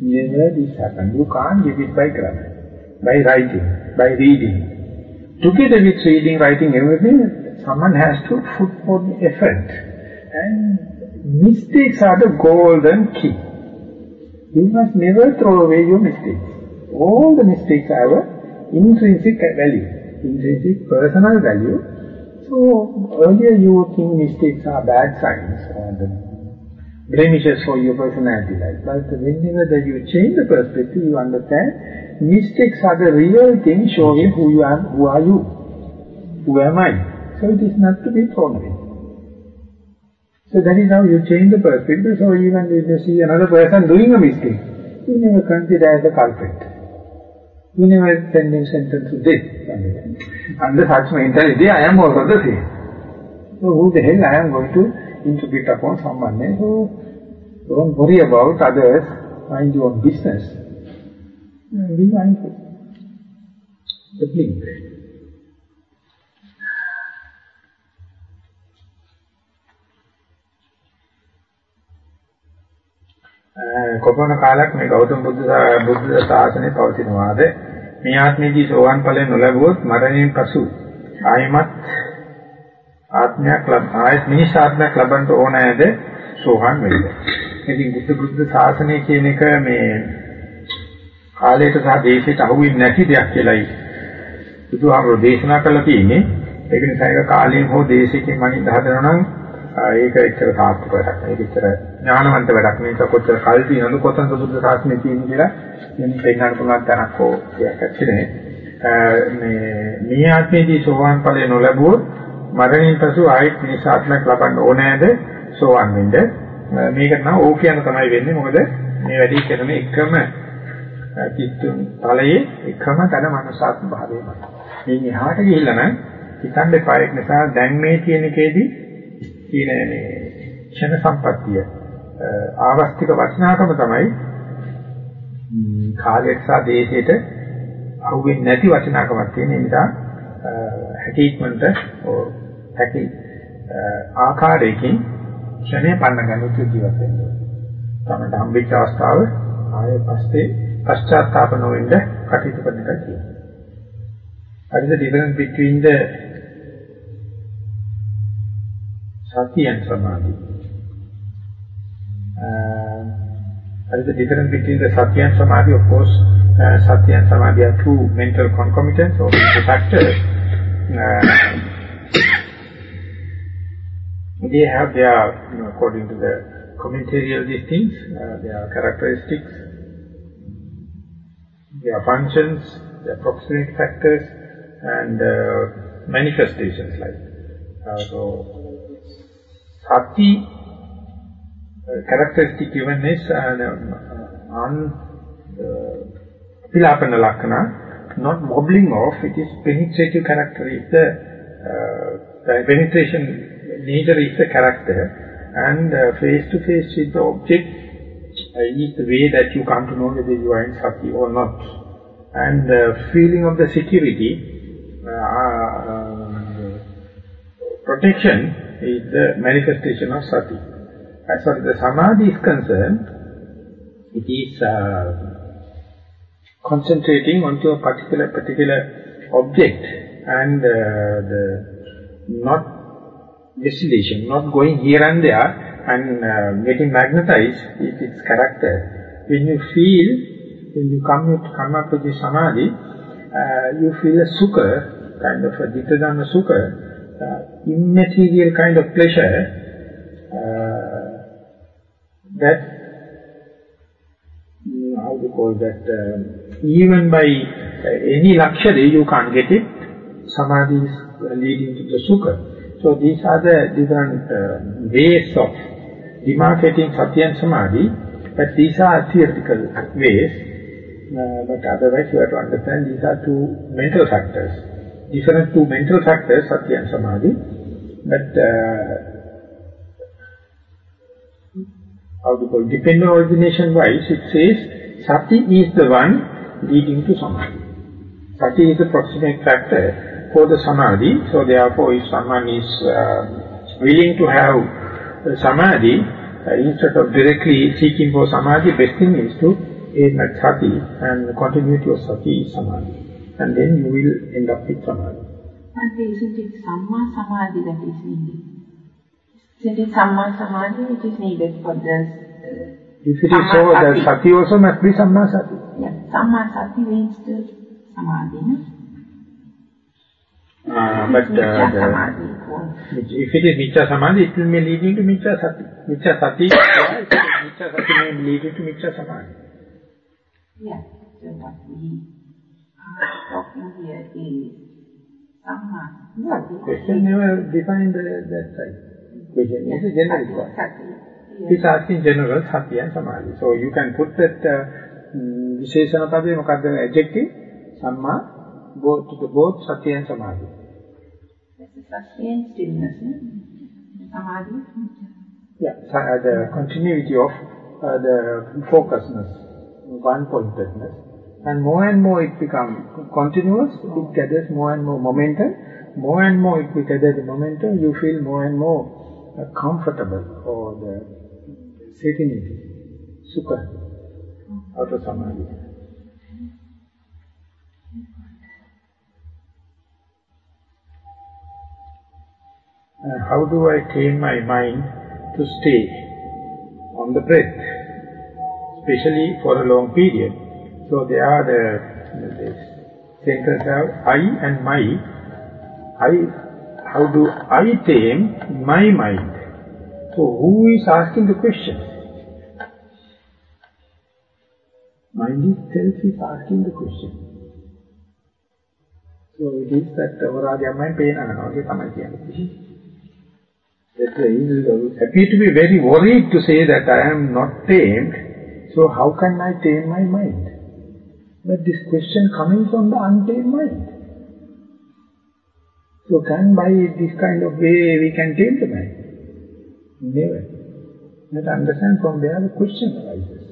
never this happen. You can't give it by grammar, by writing, by reading. Together with reading, writing, everything, someone has to put forth the effort. And mistakes are the golden key. You must never throw away your mistakes. All the mistakes have intrinsic value, intrinsic personal value. So earlier you were thinking mistakes are bad signs and blemishes for your personality life. But whenever that you change the perspective, you understand mistakes are the real thing showing who you are, who are you, who am I. So it is not to be thrown away. So that is how you change the perspective. So even if you see another person doing a mistake, you never consider as a culprit. You never send him sentence to death. Under such mentality, I am also the same. So who the hell I am going to interpret upon someone else? So don't worry about others, mind your own business. Be mindful. The blink. කොපමණ කාලයක් මේ ගෞතම බුදු බුද්ධ ශාසනය පවතිනවාද මේ ආත්මයේදී සෝවාන් ඵලය නොලැබුවොත් මරණයෙන් පසු ආයමත් ආත්මයක් ලබ ආයත් මිනිස් ආත්මයක් ලබන්න ඕනෑද සෝවාන් වෙන්න. ඉතින් බුද්ධ බුද්ධ ශාසනය කියන එක මේ කාලයට සහ දේශයට අහු වෙන්නේ නැති දෙයක් කියලායි බුදුහාමුදුරෝ දේශනා කළා තියෙන්නේ. ඒක නිසා ඒක කාලයෙන් හෝ දේශයකින් මනින්න හදනවා නම් ඒක එච්චර සාර්ථක වැඩක් නෙවෙයි. ඒක එච්චර ඥානවන්ත වැඩක් නෙවෙයි. කොච්චර කල් තියෙනවද කොතනද බුද්ධ ශාසනය තියෙන්නේ කියලා මෙන්න පෙන්නන්න පුළුවන් තරක් හෝ දෙයක් ඇත්තේ මේ මේ ආත්මයේදී සෝවාන් ඵලය නොලැබුවොත් මරණයෙන් පසු ආයෙත් මේ ශාසනයක් ලබන්න ඕනෑද සෝවාන් වෙන්න. මේකට නම් ඕක කියන තමයි වෙන්නේ. මොකද මේ වැඩි කරන එකම චිත්තුන් ඵලයේ එකම තන මනසාත්ම භාවයමයි. මේ එහාට ගිහිල්ලා නම් හිතන්න එපා ඒක නිසා දැන් මේ තියෙන එකේදී තියෙන මේ ක්ෂණ සම්පත්තිය ආවස්තික වචනාකම තමයි කාලයට සහ දේශයට අහුවෙන්නේ නැති වචනාකමක් තියෙන නිසා හැකියක්මන්ට හැකි ආකාරයකින් ක්ෂණය පන්න ගන්නත් ජීවත් වෙන්න. තමයි හම්බෙච්ච අවස්ථාව ආයේ පස්සේ පශ්චාත්තාප නොවෙන්න කටයුතු කරන එක කියනවා. What is the difference between the sati and samadhi? What is the difference between the sati and samadhi? Of course, uh, and samadhi are two mental concomitants or mental factors. Uh, they have their, you know, according to the commentary of these things, uh, their characteristics, their functions, their proximate factors, and uh, manifestations like. Uh, so, sati uh, characteristic given is an uh, un, uh, pilapana not wobbling off, it is penetrative character is the, uh, penetration nature is the character and uh, face to face with the object uh, is the way that you come to know whether you are in sati or not. And uh, feeling of the security, uh, protection is the manifestation of sati. As far as the samadhi is concerned, it is uh, concentrating onto a particular particular object and uh, the not distillation, not going here and there and uh, getting magnetized its character. When you feel, when you come, come up to the samadhi, uh, you feel a sukha, kind of a ditadana sukha, immaterial kind of pleasure, uh, that, mm, how you call that, um, even by uh, any luxury you can't get it, samadhi is leading to the sukha. So these are the different uh, ways of demarcating Sati and Samadhi, but these are theoretical ways, uh, but otherwise you have to understand these are two mental factors. Different two mental factors, Sati and Samadhi, but uh, how to call dependent origination wise, it says Sati is the one leading to Samadhi. Sati is the proximate factor for the samadhi. So therefore, if someone is uh, willing to have samadhi, uh, instead of directly seeking for samadhi, best thing is to aim at sati and continuity to sati samadhi. And then you will end up with samadhi. And isn't it samma samadhi that is needed? Isn't it samma samadhi which is needed for the... Uh, if it is so, the sati also must be samma sati. Yeah, samma sati leads to samadhi, no? Uh, but uh, the, if it is Michya Samadhi, it will be leading to Michya Sati. Michya Sati, yeah, Michya Sati may be leading to Michya Samadhi. Yeah, so what we are talking here is Samma No, question never defined that side. Question is a general one. He's asking general Sati and Samadhi. So you can put that uh, Visheshana Padhe, Mokadda adjective, Samma, both, both Sati and Samadhi. Sustained stillness, Samadhi. Yeah, uh, the continuity of uh, the focusness, one-pointedness. And more and more it becomes continuous, it gathers more and more momentum. More and more it gathers the momentum, you feel more and more uh, comfortable or the serenity, sukha, out of samadhi. Uh, how do I train my mind to stay on the breath, especially for a long period? So there are the, the centers have I and my. I how do I tame my mind? So who is asking the question? Mind itself is asking the question. So it is that අවරාගයන්මයි පේනනවා වගේ තමයි කියන්නේ. That he will appear to be very worried to say that I am not tamed, so how can I tame my mind? But this question coming from the untamed mind. So can by this kind of way we can tame the mind? Never. Let understand from where the question arises.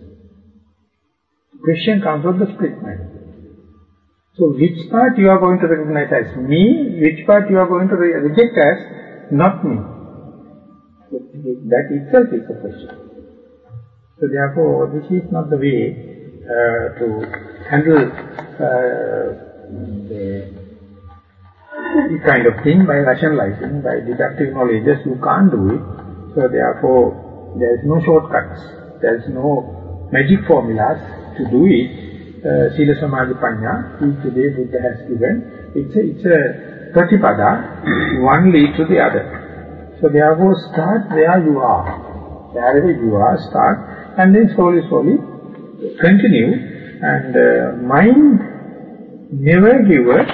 The question comes from the split mind. So which part you are going to recognize as me, which part you are going to reject as not me. That itself is a question. So therefore, this is not the way uh, to handle uh, the, the kind of thing by rationalizing, by deductive knowledges, you can't do it. So therefore, there is no shortcuts, there is no magic formulas to do it. Uh, Sila Samadhi Panya, which today Buddha has given, it's a, it's a pratipada, <coughs> one lead to the other. So therefore start where you are. Wherever you are, start and then slowly, slowly continue and uh, mind never give a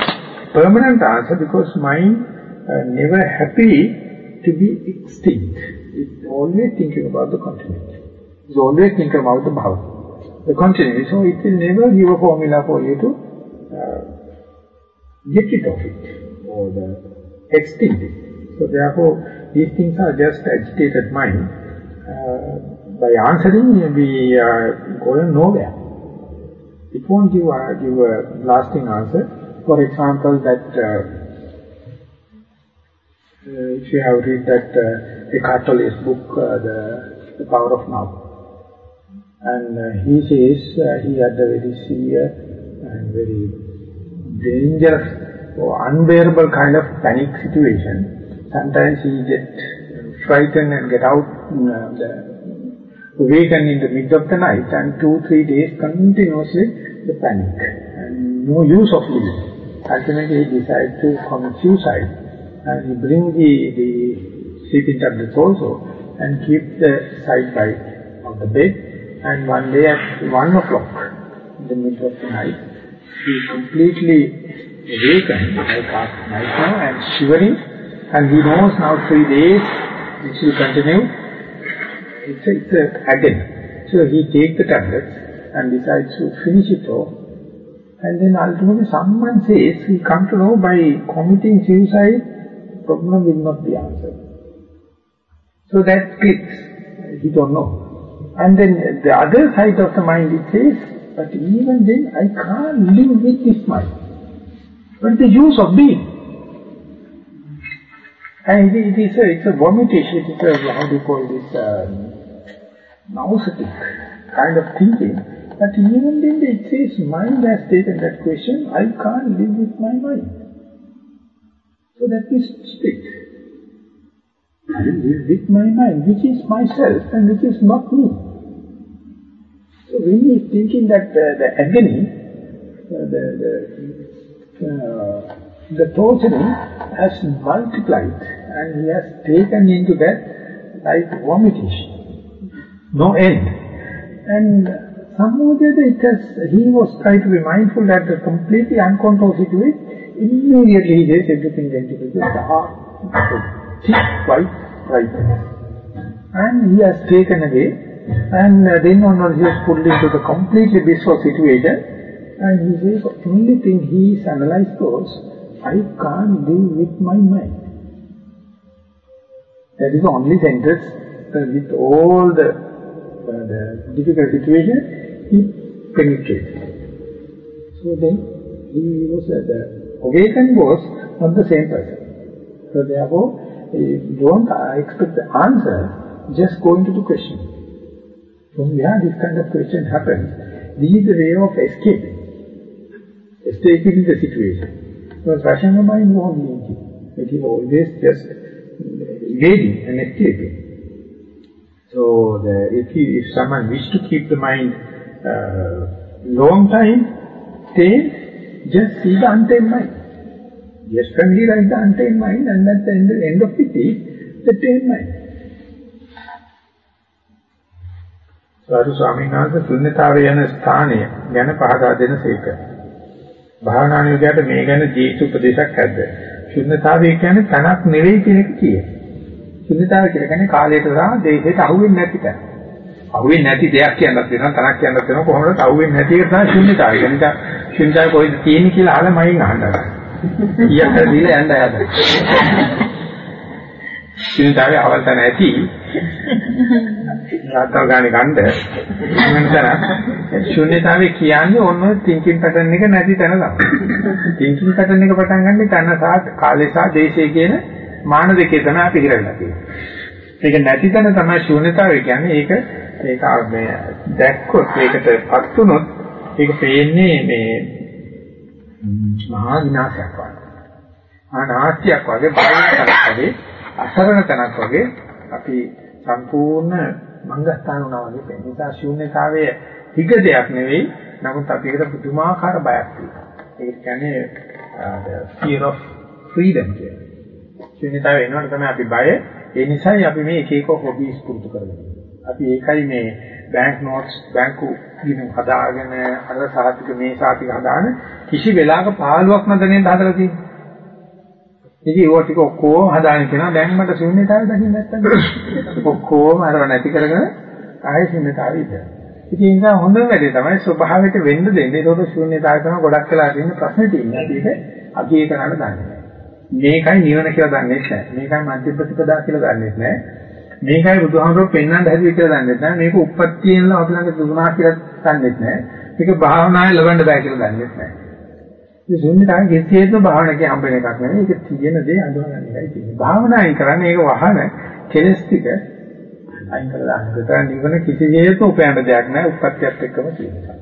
permanent answer because mind uh, never happy to be extinct. It's always thinking about the continuity. It's always thinking about the bhava the continuity. So it will never give a formula for you to uh, get rid of it or the extinct it. So therefore, these things are just agitated mind. Uh, by answering, we are going nowhere. It won't give a, give a lasting answer. For example, that uh, uh, if you have read that uh, Eckhart Tolle's book, uh, the, the Power of Now, and uh, he says uh, he had a very severe and very dangerous or unbearable kind of panic situation. Sometimes he get frightened and get out, uh, the, awaken in the mid of the night and two, three days continuously the panic. And no use of living. Ultimately he decides to commit suicide. And he bring the, the sleeping tablets also and keep the side by on the bed. And one day at one o'clock in the middle of the night, he completely awakened like after night now and shivering. And he knows now three days this will continue. It's a, it's a again. So he takes the tablets and decides to finish it off and then ultimately someone says he come to know by committing suicide problem will not be answered. So that clicks. He don't know. And then the other side of the mind it says, but even then I can't live with this mind. What is the use of being? And it is a, it's a vomitation, it is a, how do you call this, um, nauseatic kind of thinking. But even then it says, mind has taken that question, I can't live with my mind. So that is split. I live with my mind, which is myself and which is not me. So when he is thinking that uh, the agony, uh, the, the, uh, the torturing has multiplied and he has taken into that like vomitation. No end. And somehow it has, he was trying to be mindful that the completely uncontrolled situation, immediately he says everything into the heart, thick, white. And he has taken away and uh, then onwards he is pulled into the completely blissful situation and he says the only thing he is analyzed was, I can't live with my mind. That is only sentence uh, with all the, uh, the difficult situation he penetrated. So then he was uh, the awakened was not the same person. So therefore, don't expect the answer, just go into the question. From where this kind of question happens, this is the way of escape. Escaping the situation. Because rational mind won't lead you. It is always just evading and escaping. So the, if, you, if someone wish to keep the mind uh, long time, stay, just see the untamed mind. Yes, family like the untamed mind and at the end, end of it is the tamed mind. සාදු ස්වාමීන් වහන්සේ ශුන්‍යතාවය යන ස්ථානය ගැන පහදා දෙන සේක. භාවනානියෝගයට මේ ගැන ජීවිත උපදේශයක් ඇද්ද? ශුන්‍යතාවය කියන්නේ තනක් නෙවෙයි කියන එක කියේ. ශුන්‍යතාවය කියන්නේ කාලයට සහ දේශයට අහුවෙන්නේ නැති තැන. අහුවෙන්නේ නැති දෙයක් කියන්නත් වෙනවා තනක් කියන්නත් වෙනවා කොහොමද අහුවෙන්නේ නැති එක තමයි ශුන්‍යතාවය. ඒ නිසා ශුන්‍යතාවය කොහෙද තියෙන්නේ කියලා අහලා මයින් අහන්න. ඊයට දීලා යන්න ආද. ශුන්‍යතාවය අවල් තැන ඇති. රාත්‍රී ගානේ ගන්න මන්තර ශුන්‍යතාවය කියන්නේ ඔන්න thinking pattern එක නැති තැන තමයි. thinking pattern එක පටන් ගන්නේ තන සහ කාලේ සහ දේශේ කියන මාන දෙකේ තමයි අපි හිරවිලා තියෙන්නේ. ඒක නැති තැන තමයි ශුන්‍යතාවය කියන්නේ. ඒක ඒක මේ දැක්කොත් ඒකටපත් වුනොත් ඒක පේන්නේ මේ මහා විනාශයක් වගේ. අනාස්තියක් වගේ බලයක් වගේ අසරණ තැනක් වගේ අපි සම්පූර්ණ මංගස්ථාන වුණා වගේ පේන නිසා ශූන්‍යතාවය හිග දෙයක් නෙවෙයි. නමුත් අපි ඒකට පුදුමාකාර බයක් තියෙනවා. ඒක කියන්නේ fear of freedom කියන්නේ ශූන්‍යතාවය එනකොට තමයි අපි බය. ඒ නිසායි අපි මේ එක එක හොබීස් පුරුදු කරගෙන අපි ඒකයි මේ බැංක් නෝට්ස් බැංකු ගිණුම් හදාගෙන අර සාහිතික මේ සාහිතික හදාගෙන කිසි වෙලාවක පාළුවක් නැදෙන්න හදලා තියෙනවා ඉතින් ඒවා ටික ඔක්කොම හදාගෙන කියනවා දැන් මට ශූන්‍යතාවය දකින්න නැත්තම් ඔක්කොම අරව නැති කරගෙන ආයෙ ශූන්‍යතාවය ඉඳලා. ඉතින් ඒ නිසා හොඳම වැඩේ තමයි ස්වභාවයට වෙන්න දෙන්නේ. ඒකෝට ශූන්‍යතාවය තමයි ගොඩක් වෙලා තියෙන ප්‍රශ්නේ තියෙන්නේ. ඒක අපි ඒක කරන්න දන්නේ මේකයි නිවන කියලා දන්නේ නැහැ. මේකයි මධ්‍ය ප්‍රතිපදා කියලා දන්නේ නැහැ. මේකයි බුදුහාමුදුරුවෝ පෙන්වන්න හැදුවේ කියලා දන්නේ නැහැ. මේක උප්පත්තියෙන් අපි ළඟ දුනා කියලා දන්නේ නැහැ. මේක භාවනාවේ ලබන්න බෑ කියලා දන්නේ නැහැ. මේ ශුන්‍යතාවය කිසියෙත්ම භාවනාවේ හම්බෙන එකක් නෙවෙයි. ඒක තියෙන දේ අඳුරගන්න එකයි තියෙන්නේ. භාවනායි කරන්නේ ඒක වහන කෙලස් ටික අයින් කරලා දාන්න. නිවන කිසියෙත්ම උපයන්න දෙයක් නැහැ. උපත්යත් එක්කම තියෙනවා.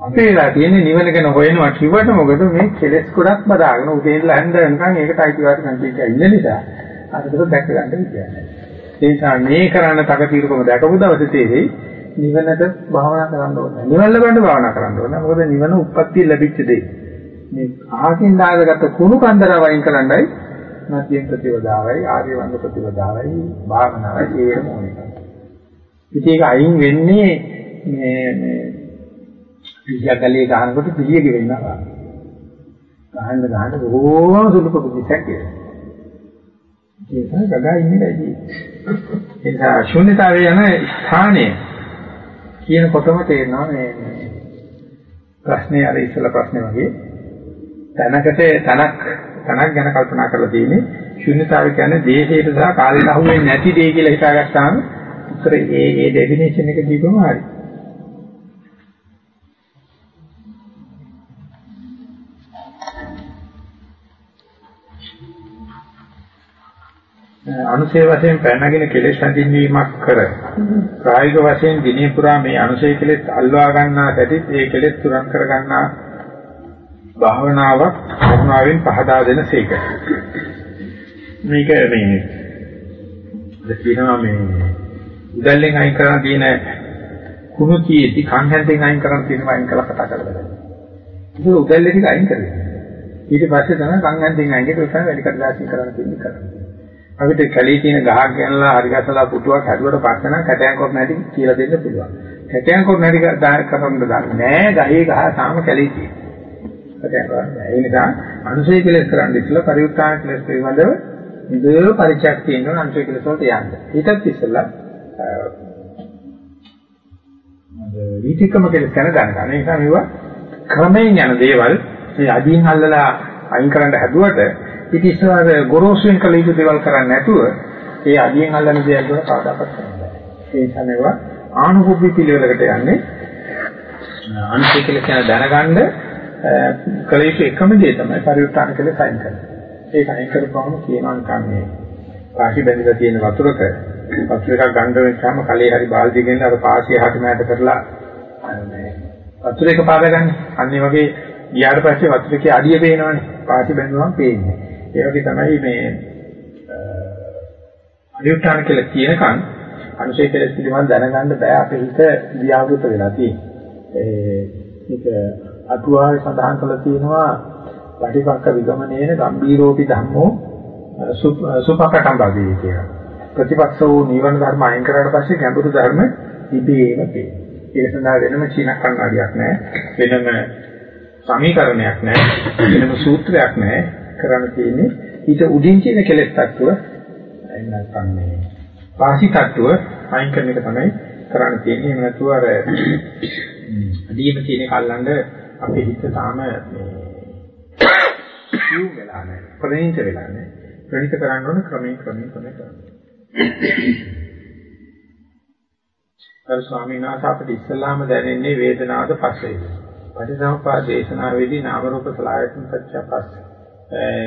අපේලා තියෙන්නේ නිවන ගැන හොයනවා කිව්වට මොකද මේ කෙලස් ගොඩක් බදාගෙන උදේ ඉඳලා හැන්ද වෙනකන් ඒකට අයිතිවාසිකම් දෙක ඉන්න නිසා අරකට දැක ගන්න විදියක් නැහැ. ඒ නිසා මේ කරන්න තකතිරකම දැකපු දවසේ තේරෙයි නිවනට භාවනා කරන්න ඕනේ. නිවන ලබන්න භාවනා කරන්න ඕනේ. මොකද නිවන උප්පත්තිය ලැබිච්ච දෙයක්. මේ අහකින් දාගත්ත කුණු කන්දර වයින් කරන්නයි මධ්‍යම ප්‍රතිවදාවයි ආර්ය වංග ප්‍රතිවදාවයි භාවනාවයි ඒකම ඕනේ. ඉතින් ඒක අයින් වෙන්නේ මේ මේ පිළියකලේ ගහනකොට පිළිය ගෙවෙනවා. ගහන්න ගහන්න බොහෝම සුළු ප්‍රතිශතයක් ඒක. ඒක ගගා ඉන්නේ නැති. ඒ නිසා ශුන්‍යතාවය යන ස්ථානයේ කියනකොටම තේරෙනවා මේ ප්‍රශ්නේ අර ඉස්සලා ප්‍රශ්නේ වගේ තැනකට තනක් තනක් ගැන කල්පනා කරලා තියෙන්නේ ශුන්‍යතාවය කියන්නේ දේශයට සහ කාලයට අහු වෙන්නේ නැති දෙය කියලා හිතාගත්තාම උත්තර ඒ ඒ ඩෙෆිනේෂන් එක දීපම හරි. අනුසය වශයෙන් පැනගෙන කෙලෙස් හඳින්වීමක් කර ප්‍රායෝගික වශයෙන් දිනේ පුරා මේ අනුසය කෙලෙස් අල්වා ගන්නා සැටිත් ඒ කෙලෙස් තුරන් කර ගන්නා භාවනාවක් කරුණාවෙන් පහදා දෙන සීක. මේක මේ දෙකිනවා මේ උදැල්ලෙන් අයින් කරන තියෙන කුණු කීටි කන් හැන්දෙන් අයින් කරන් තියෙනවා අයින් කරලා කතා කරලා ඒක උදැල්ලේ ටික අයින් කරලා. ඊට පස්සේ තමයි කන් හැන්දෙන් අයින් කරලා ඒක වැඩි කඩදාසි කරන්න තියෙන්නේ කරන්නේ අපිට කැලේ තියෙන ගහක් ගැනලා හරි ගසලා පුටුවක් හැදුවට පස්සේ නම් කැටයන් කොට නැති කියලා දෙන්න පුළුවන්. කැටයන් කොට නැති කරන්න දාන්න නෑ ගහේ ගහ තාම කැලේ තියෙන්නේ. කැටයන් කරන්නේ. ඒ නිසා අනුසය කෙලස් කරන්න ඉස්සලා පරිඋත්ථාන කෙලස් පිළිබඳව ඉදේ පරිචයක් තියෙනවා අනුසය කෙලස් වලට යන්න. ඊටත් ඉස්සලා වීතිකම කෙලස් ගැන දැනගන්න. ඒ නිසා මේවා ක්‍රමයෙන් යන දේවල් මේ අදීන් අල්ලලා අයින් කරන්න හැදුවට ඉතින් ඉස්සර ගොරෝසුෙන් කළ යුතු දේවල් කරන්නේ නැතුව ඒ අදියෙන් අල්ලන දේවල් වල කවදාකවත් කරන්න බෑ. ඒ නිසා මේවා ආනුභවී පිළිවෙලකට යන්නේ අනිත් කියලා කියන දැනගන්න කළ යුතු එකම දේ තමයි පරිවර්තන කියලා සයින් කරන්නේ. ඒක අයින් කරපුවම කියනවා නිකන් මේ පාසි බැඳලා තියෙන වතුරක වතුර එකක් ගන්න වෙච්චාම කලේ හරි බාල්දියකින් අර පාසිය හට මෑට කරලා මේ වතුර එක පාද ගන්න. අන්න ඒ වගේ ගියාට පස්සේ වතුරේ අඩිය පේනවනේ. පාසි බැඳුවම පේන්නේ. ඒ වගේ තමයි මේ අනිඋත්තාන කියලා කියනකන් අනුශේ කෙලස් පිළිබඳ දැනගන්න බෑ අපේ හිත ව්‍යාවෘත වෙලා තියෙන්නේ. ඒ මේක අටුවාවේ සඳහන් කරලා තියෙනවා පටිපක්ක විගමනේන ගම්බීරෝපි ධම්මෝ සුපකටම් භවී කියලා. ප්‍රතිපක්ෂ වූ නිවන ධර්ම අයින් කරාට පස්සේ ගැඹුරු ධර්ම ඉබේම පේනවා. ඒක සඳහා වෙනම චීන කන්නඩියක් නැහැ. වෙනම සමීකරණයක් නැහැ. වෙනම සූත්‍රයක් නැහැ. කරන්න තියෙන්නේ ඊට උඩින් තියෙන කෙලෙස් තත්ත්ව එහෙම නැත්නම් මේ වාසි තත්ත්ව අයින් කරන එක තමයි කරන්න තියෙන්නේ. එහෙම නැතුව අර අඩියම තියෙන කල්ලන්න අපේ හිත තාම මේ සිව් වෙලා නැහැ. ප්‍රණීත වෙලා නැහැ. ප්‍රණීත කරන්න ඕන ක්‍රමයෙන් ක්‍රමයෙන් ක්‍රමයෙන් කරන්න. අර ස්වාමීන් වහන්සේ අපිට ඉස්සල්ලාම දැනෙන්නේ වේදනාවද පස්සේද? පටිසමුප්පාද දේශනාවේදී නාම රූප සලආයතන පත්‍ය පස්ස.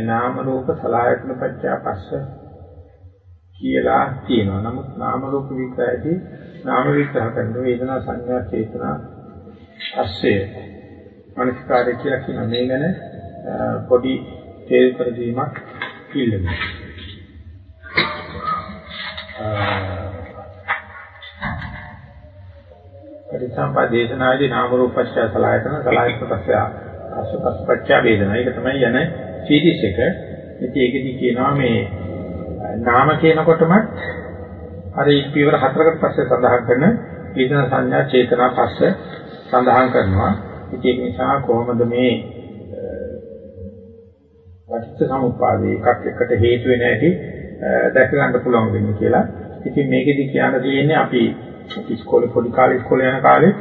නාම රූප සලආයතන පත්‍ය පස්ස කියලා තියෙනවා. නමුත් නාම රූප විග්‍රහයේදී නාම විග්‍රහ කරන වේදනා සංඥා චේතනා පස්සේ මනස්කාරය කියලා කියන මේ ගැන පොඩි තේල් කර දීමක් ඉල්ලනවා. පරිසම්පා දේශනාදී නාම රූපච්ඡය සලආයතන සලආයතන පස්සය අසුපස්පච්ඡය වේදනා. ඒක තමයි යන සීරීස් එක. ඉතින් ඒකදී කියනවා මේ නාම කියනකොටම අර පියවර හතරකට පස්සේ සඳහන් කරන වේදනා සංඥා චේතනා පස්ස සඳහන් කරනවා. ඉතින් ඒක නිසා කොහොමද මේ පටිච්ච සමුප්පාදේ එකක් එකට හේතු වෙන හැටි දැක ගන්න පුළුවන් වෙන්නේ කියලා. ඉතින් මේකෙදි කියන්න තියෙන්නේ අපි ඉස්කෝලේ පොඩි කාලේ ඉස්කෝලේ යන කාලේ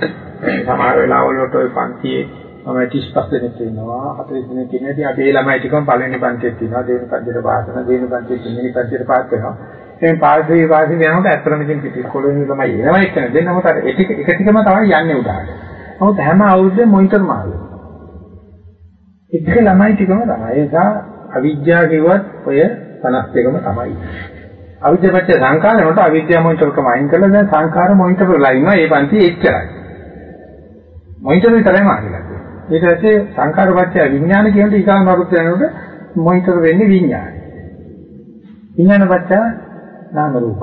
සමහර වෙලාවල් වලට ওই පන්තියේ මම 35 දෙනෙක් ඉන්නවා. 40 දෙනෙක් ඉන්නවා. ඉතින් අපි ඒ ළමයි ටිකම පළවෙනි පන්තියේ ඉන්නවා දෙවෙනි පන්තියට පාස් කරනවා දෙවෙනි පන්තියේ තුන්වෙනි පන්තියට පාස් කරනවා එහෙනම් පාස් වෙයි පාස් වෙයි යනකොට ඇත්තටම ඉතින් පිටි ඉස්කෝලේ ඉන්න ළමයි එනවා එක්කන දෙන්න මොකද අර එක එක ටිකම තමයි යන්නේ උඩහට. නමුත් හැම අවුරුද්දේ මොනිටර් මාරු එක ළමයි ටිකම තමයි. ඒ නිසා අවිද්‍යාව කිව්වත් ඔය 52ම තමයි. අවිද්‍යාවච්ච සංඛාර වලට අවිද්‍යාව මොනිටරකම අයින් කරලා දැන් සංඛාර මොනිටර් වෙලා ඉන්නවා. ඒ පන්ති එච්චරයි. මොනිටර් විතරයි මාර්ගය. ඊට පස්සේ සංඛාරපච්ච විඥාන කියන ඊකාන වරුත් යනකොට මොනිටර් වෙන්නේ විඥානය. විඥානපච්ච නාම රූප.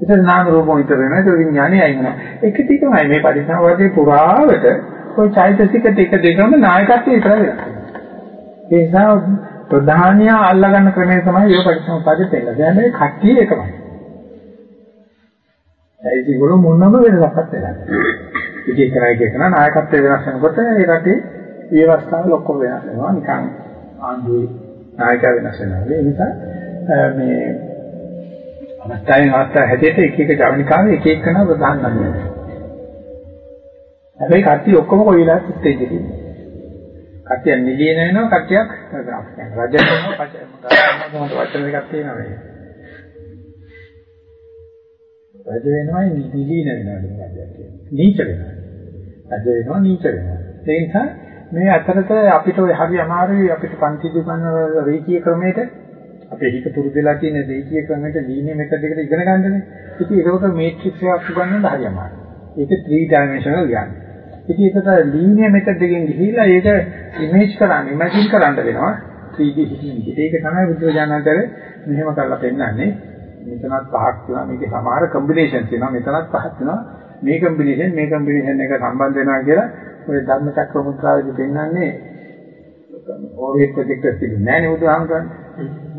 ඉතින් නාම රූප මොනිටර් වෙනවා ඒක විඥානය අයින් වෙනවා. ඒක ටිකමයි මේ පරිසංවාදයේ පුරාවට કોઈ චෛතසික ටික දෙකම නායකත්වයේ විතර වෙනවා. ඒ නිසා ප්‍රධානිය අල්ලා ගන්න ක්‍රමය තමයි ඒ පරිසම්පාදේ දෙන්නේ. දැන් මේ කට්ටිය එකමයි. ඒකි ගොඩ මොනම වෙනසක් වෙලා නැහැ. ඉතින් කරයි කියන නායකත්වය වෙනස් වෙනකොට ඒ රටේ ව්‍යවස්ථාව ලොක්කොම වෙනස් වෙනවා. නිකන් ආණ්ඩුවේ නායකයා වෙනස් වෙනවා. ඒ නිසා මේ අවස්ථාවෙන් අවස්ථාව හැටියට එක එක ජවනිකාවේ එක එක කරන ප්‍රධාන නම් හැබැයි කට්ටිය ඔක්කොම කොයි වෙලාවෙත් ස්ටේජ් එකේ ඉන්නේ. කට්ටිය නිලියන වෙනවා කට්ටියක් රජ වෙනවා පස්සේ වචන දෙකක් තියෙනවා මේ. රජ වෙනවා නිලියන වෙනවා කියන්නේ. නීච වෙනවා. රජ වෙනවා නීච වෙනවා. ඒ නිසා මේ අතරත අපිට ඔය හරි අමාරුයි අපිට පන්ති දුකන රේඛීය ක්‍රමයට අපේ හිත පුරුදු වෙලා තියෙන රේඛීය ක්‍රමයට ලීනියර් මෙතඩ් එකට ඉගෙන ගන්නනේ. ඉතින් ඒකට මේට්‍රික්ස් එකක් උගන්වන්න හරි අමාරුයි. ඒක 3 dimensional යන්නේ. ඉතින් ඒකට ලීනියර් මෙතඩ් එකෙන් ගිහිල්ලා ඒක ඉමේජ් කරන්න, ඉමැජින් කරන්න වෙනවා 3D හිතින්. ඒක තමයි බුද්ධජානකරේ මෙහෙම කරලා පෙන්නන්නේ. මෙතනත් පහක් තියෙනවා, මේකේ සමහර කම්බිනේෂන් තියෙනවා, මෙතනත් පහක් තියෙනවා. මේ කම්බිනේෂන් මේ කම්බිනේෂන් එක සම්බන්ධ වෙනවා කියලා ඔය ධර්ම චක්‍ර මුද්‍රාවේදී පෙන්නන්නේ ඕරේ ප්‍රොජෙක්ටර්ස් තිබුණේ නැහැ නේ බුදුහාමුදුරනේ.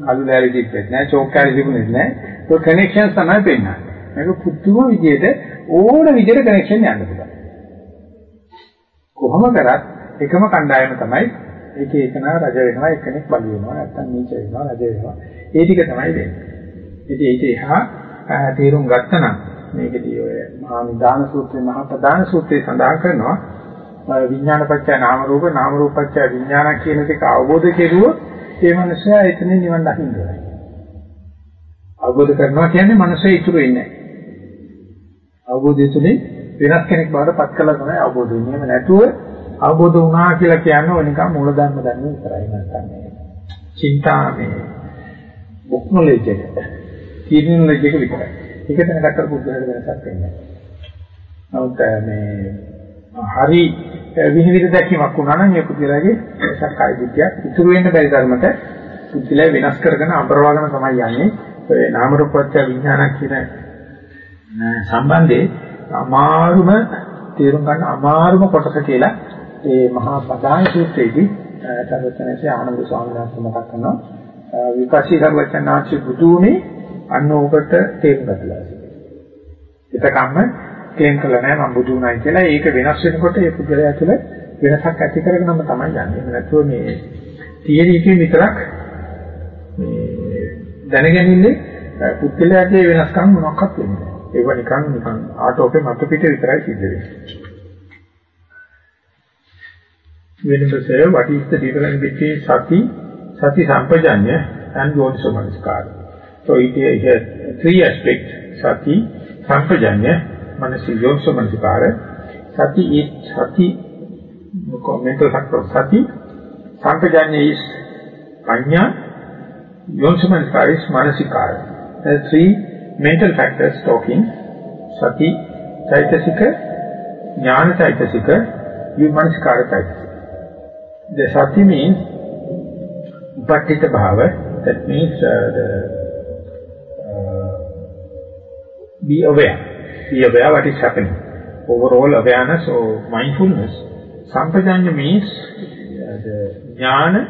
අලු ලෑලි තිබ්බෙත් නැහැ, චෝක් කැලි තිබුණෙත් නැහැ. ඒක කනෙක්ෂන්ස් තමයි පෙන්නන්නේ. මේක පුදුම විදිහට ඕන විදිහට කනෙක්ෂන් යන්න පුළුවන්. කොහොම කරත් එකම කණ්ඩායම තමයි ඒක එකනා රජ වෙනවා එක්කෙනෙක් බලු වෙනවා නැත්නම් නීච වෙනවා රජ වෙනවා ඒ ටික තමයි වෙන්නේ ඉතින් ඒක එහා තේරුම් ගත්තනම් මේකදී ඔය මහා නිදාන සූත්‍රයේ මහා ප්‍රධාන සූත්‍රයේ සඳහන් කරනවා විඥානපච්චය නාම රූප නාම රූපච්චය විඥාන කියන එක අවබෝධ කෙරුවොත් ඒ මනුස්සයා එතනින් නිවන් දකින්න ඕනේ අවබෝධ කරනවා කියන්නේ මනුස්සය ඉතුරු වෙන්නේ නැහැ අවබෝධය තුළින් වෙනස් කෙනෙක් බවට පත් කළා තමයි අවබෝධ වෙන්නේ. එහෙම නැතුව අවබෝධ වුණා කියලා කියන්නේ ඔය නිකන් මූලධර්ම දන්නේ විතරයි නැත්නම් මේ. චින්තාමේ බුක් නොලෙජ් එක. කීර්ණ නොලෙජ් එක විතරයි. ඒක දැනගත්තට පුදුමයට වෙනසක් වෙන්නේ නැහැ. නමුත් මේ හරි විනිවිද දැකීමක් වුණා නම් මේ පුදුලගේ සක්කාය දිට්ඨිය ඉතුරු වෙන්න බැරි ධර්මත පුදුලේ වෙනස් කරගෙන අඹරවාගෙන තමයි යන්නේ. ඒ නාම රූප පත්‍ය විඥාන කියන සම්බන්ධේ අමාරුම තේරුම් ගන්න අමාරුම කොටස කියලා ඒ මහා ප්‍රධාන සූත්‍රයේදී සර්වචනසේ ආනන්ද ස්වාමීන් වහන්සේ මතක් කරනවා විපස්සී සර්වචනාචි බුදු උනේ අන්න ඕකට තේරුම් ගත්තා. එතකම්ම ක්ලේම් කළා නෑ මම බුදු උනායි කියලා. ඒක වෙනස් වෙනකොට ඒ පුද්ගලයා තුළ වෙනසක් ඇති කරගෙනම තමයි යන්නේ. එහෙම නැතුව මේ තියෙන එකේ විතරක් මේ දැනගැනින්නේ පුද්ගලයාගේ වෙනස්කම් මොනක්වත් වෙන්නේ නෑ. ඒක නිකන් නිකන් ආටෝපේ මත පිට විතරයි සිද්ධ වෙන්නේ. Venerable sir, what is the difference between sati, sati sampajanya and yonisomanskara? So it has three aspects, sati, sampajanya, manasi yonisomanskara. Sati is sati, mental factor of sati, sampajanya is panya, yonisomanskara is manasikara. There three mental factors talking, sati, chaitasika, jnana chaitasika, mansikara chaitasika. The sati means upattita bhava, that means uh, the, be aware, be aware what is happening. Overall awareness or mindfulness. Sampajanya means uh, the jnana,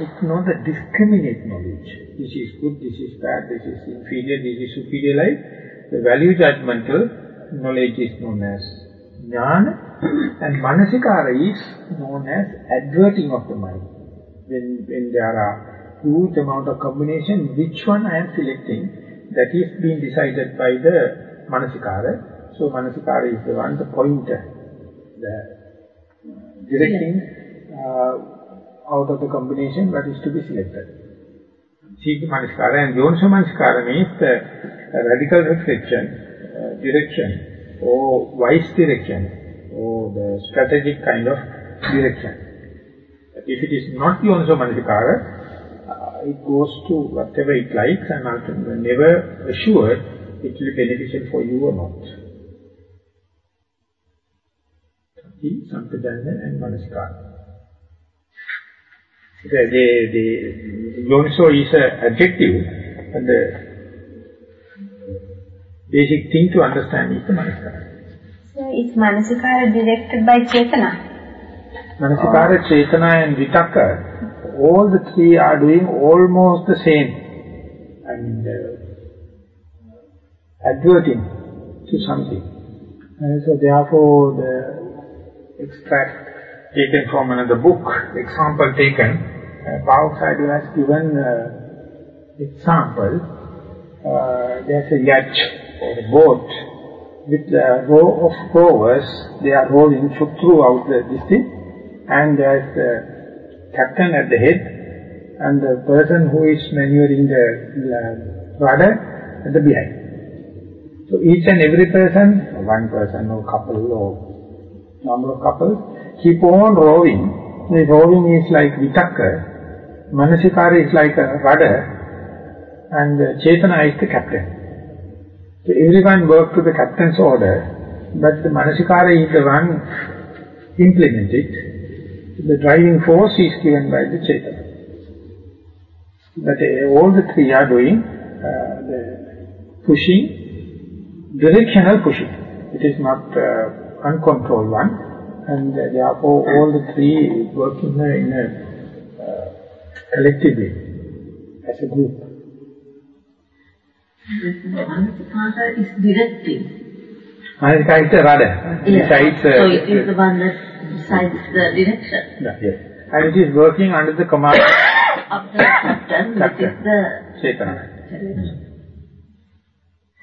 it's not a discriminate knowledge. This is good, this is bad, this is inferior, this is superior life. The value judgmental knowledge is known as jnana and manasikara is known as adverting of the mind. When, when there are huge amount of combination, which one I am selecting, that is being decided by the manasikara. So manasikara is the one, the pointer, the directing uh, out of the combination what is to be selected. Chika manasikara and yoniso manasikara means the radical reflection, uh, direction, or wise direction, or the strategic kind of direction. If it is not Yoniso Manasikara, it goes to whatever it likes and ultimately never assured it will be beneficial for you or not. Sati, Sampajanya and Manasikara. The, the, the Yoniso is an adjective and the basic thing to understand is the Manasikara. So is Manasikara directed by Chetana? Manasikara, Chetana and Vitaka, all the three are doing almost the same. And uh, adverting to something. And so therefore the extract taken from another book, example taken, uh, Pa-Auk has given uh, example, uh, there's a yacht or a boat with a row of rowers, they are rolling throughout the district and there's the captain at the head and the person who is maneuvering the rudder at the behind. So each and every person, one person or couple or number of couples, keep on rowing. The rowing is like vitaka, manasikara is like a rudder and chetana is the captain. So everyone works to the captain's order, but the Manasikara is the one implemented. The driving force is given by the Chaitanya. But uh, all the three are doing uh, the pushing, directional pushing. It is not uh, uncontrolled one. And uh, therefore all the three work in a, in a uh, collective as a group. Manasipata is directing. Manasika is the rudder. Yes. Decides, so uh, it is the one that decides the direction. Yeah, yes. And it is working under the command <coughs> Of the captain, which is the Chaitanya.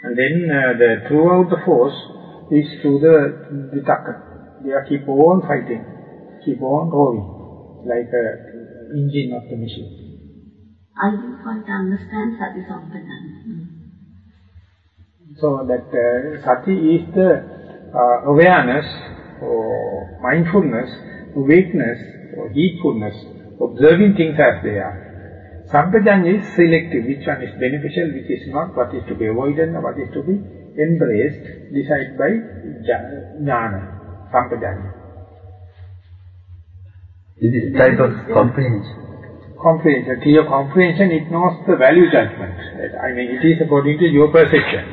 And then uh, the throughout the force is through the vitaka. They are keep on fighting, keep on rowing, like a engine of the machine. I didn't quite understand Sati Sampajanya. So that uh, sati is the uh, awareness or mindfulness, awakeness or heedfulness, observing things as they are. Sampajanya is selective, which one is beneficial, which is not, what is to be avoided, what is to be embraced, decided by jnana, sampajanya. It is type of comprehension. Comprehension, clear comprehension, it knows the value judgment. I mean, it is according to your perception.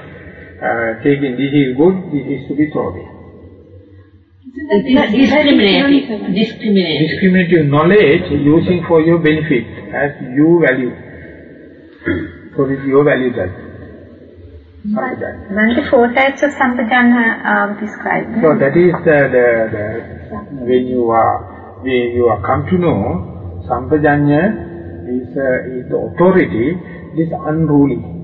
Uh, taking this is good, this is to be thrown away. It's not discriminating. Discriminating. Discriminative knowledge using for your benefit as you value. So it's your value that. Sampajanya. When the four types of sampajanya are described. So that is the, the, the when you are when you are come to know sampajanya is, uh, is the authority, it is unruly.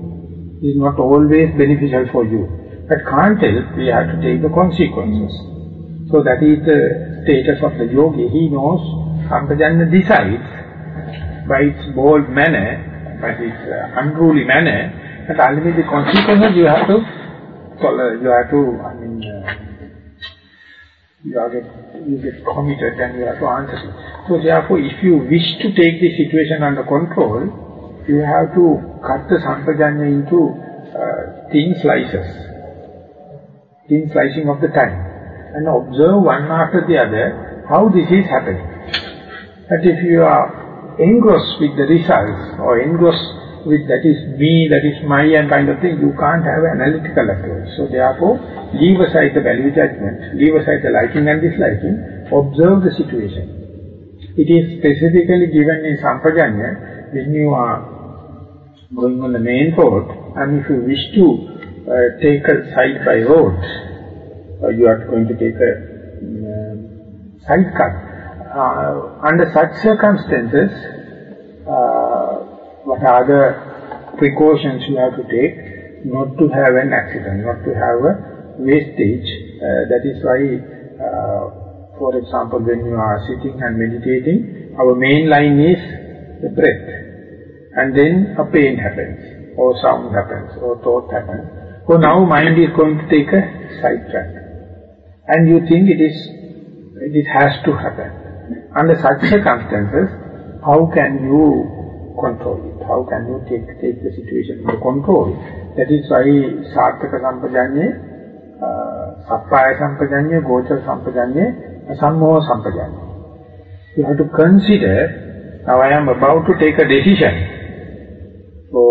is not always beneficial for you. But can't help, we have to take the consequences. So that is the status of the yogi. He knows sampajanya decides by its bold manner, by its uh, unruly manner, but ultimately the consequences you have to you have to, I mean, uh, you, are get, you get committed and you have to answer. So therefore, if you wish to take the situation under control, you have to cut the sampajanya into uh, thin slices, thin slicing of the time, and observe one after the other how this is happening. But if you are engrossed with the results or engrossed with that is me, that is my and kind of thing, you can't have an analytical approach. So therefore, leave aside the value judgment, leave aside the liking and disliking, observe the situation. It is specifically given in Sampajanya when you are going on the main road and if you wish to uh, take a side by road, you are going to take a um, side cut, uh, under such circumstances, uh, what are the precautions you have to take not to have an accident, not to have a wastage. Uh, that is why, uh, for example, when you are sitting and meditating, our main line is the breath. And then a pain happens, or sound happens, or thought happens. So now mind is going to take a sidetrack. And you think it is, it has to happen. Under such circumstances, how can you control it? How can you take, take the situation under control? That is why Sarthaka Sampajanye, uh, Sappaya Sampajanye, Gochar Sampajanye, Sammoha Sampajanye. You have to consider, now I am about to take a decision. So,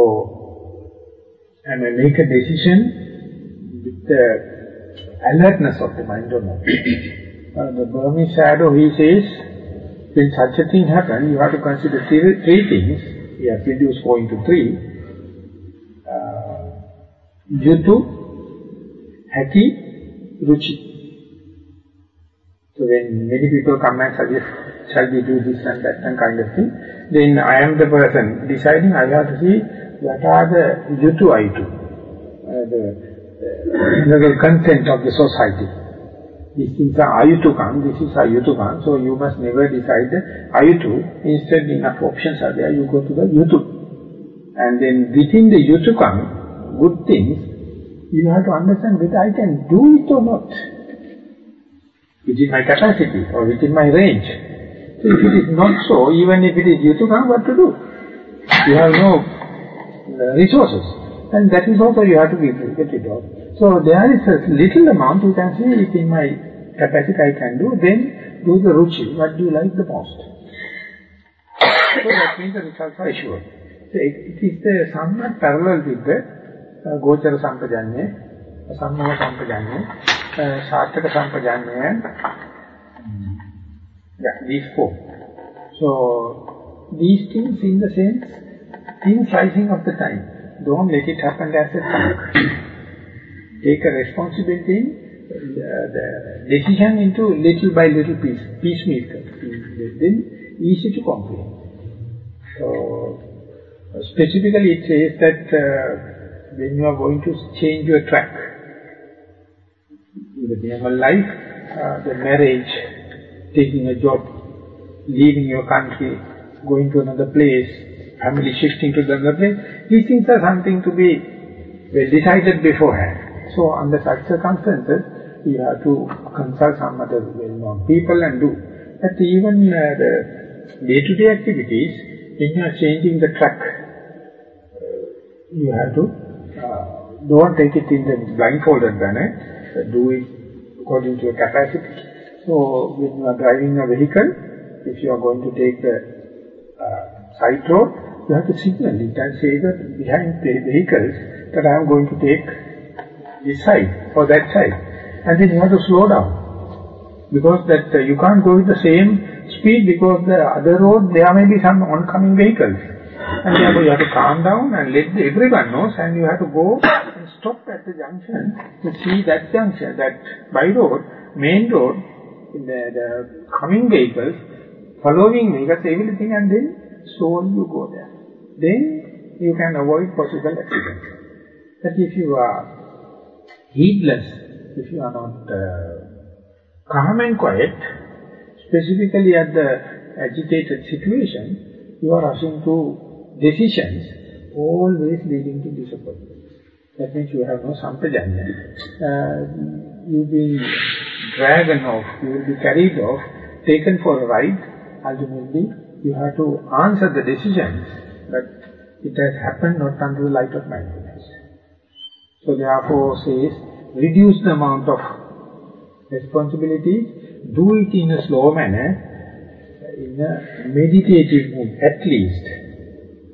and I make a decision with the alertness of the mind or not. <coughs> uh, the Burmese Sayadaw, he says, when such a thing happens, you have to consider three, three things. He has reduced four into three. Uh, hati, ruchi. So when many people come and suggest, shall we do this and that and kind of thing, then I am the person deciding, I have to see what are the yutu aitu, uh, the, the, consent of the society. These things are ayutukam, this is ayutukam, so you must never decide the ayutu. Instead, enough options are there, you go to the yutu. And then within the yutukam, good things, you have to understand whether I can do it or not. Within my capacity or within my range. So if it is not so, even if it is yutukam, what to do? You have no uh, resources. And that is also you have to be, get off. So there is a little amount you can see if in my capacity I can do, then do the ruchi, what do you like the most. so that means the results are assured. So it, it is the somewhat parallel with the uh, Gochara Sampajanya, Sammoha Sampajanya, uh, Sarthaka Sampajanya and yeah, these four. So these things in the sense, thin slicing of the time. Don't let it happen as a. Take a responsibility, uh, the decision into little by little piece, piecemeal, then easy to comprehend. So, specifically it says that uh, when you are going to change your track, in the normal life, uh, the marriage, taking a job, leaving your country, going to another place, family shifting to another place, these things are something to be well decided beforehand. So under such circumstances, you have to consult some other well-known people and do. But even uh, the day-to-day -day activities, when you are changing the track, uh, you have to, uh, don't take it in the blindfolded manner, do it according to your capacity. So when you are driving a vehicle, if you are going to take the uh, side road, you have to signal it and say that behind the vehicles that I am going to take this side or that side. And then you have to slow down. Because that uh, you can't go with the same speed because the other road there may be some oncoming vehicles. And therefore you have to calm down and let the, everyone knows and you have to go and stop at the junction to see that junction, that by road, main road, the, the coming vehicles, following me, vehicles, everything and then slowly you go there. Then you can avoid possible accidents. But if you are heedless, if you are not uh, calm and quiet, specifically at the agitated situation, you are rushing to decisions, always leading to disappointment. That means you have no sampajanya. Uh, you'll be dragged off, you will be carried off, taken for a ride. Ultimately, you have to answer the decisions, but it has happened not under the light of mindfulness. So therefore says, reduce the amount of responsibility, do it in a slow manner, in a meditative mood at least.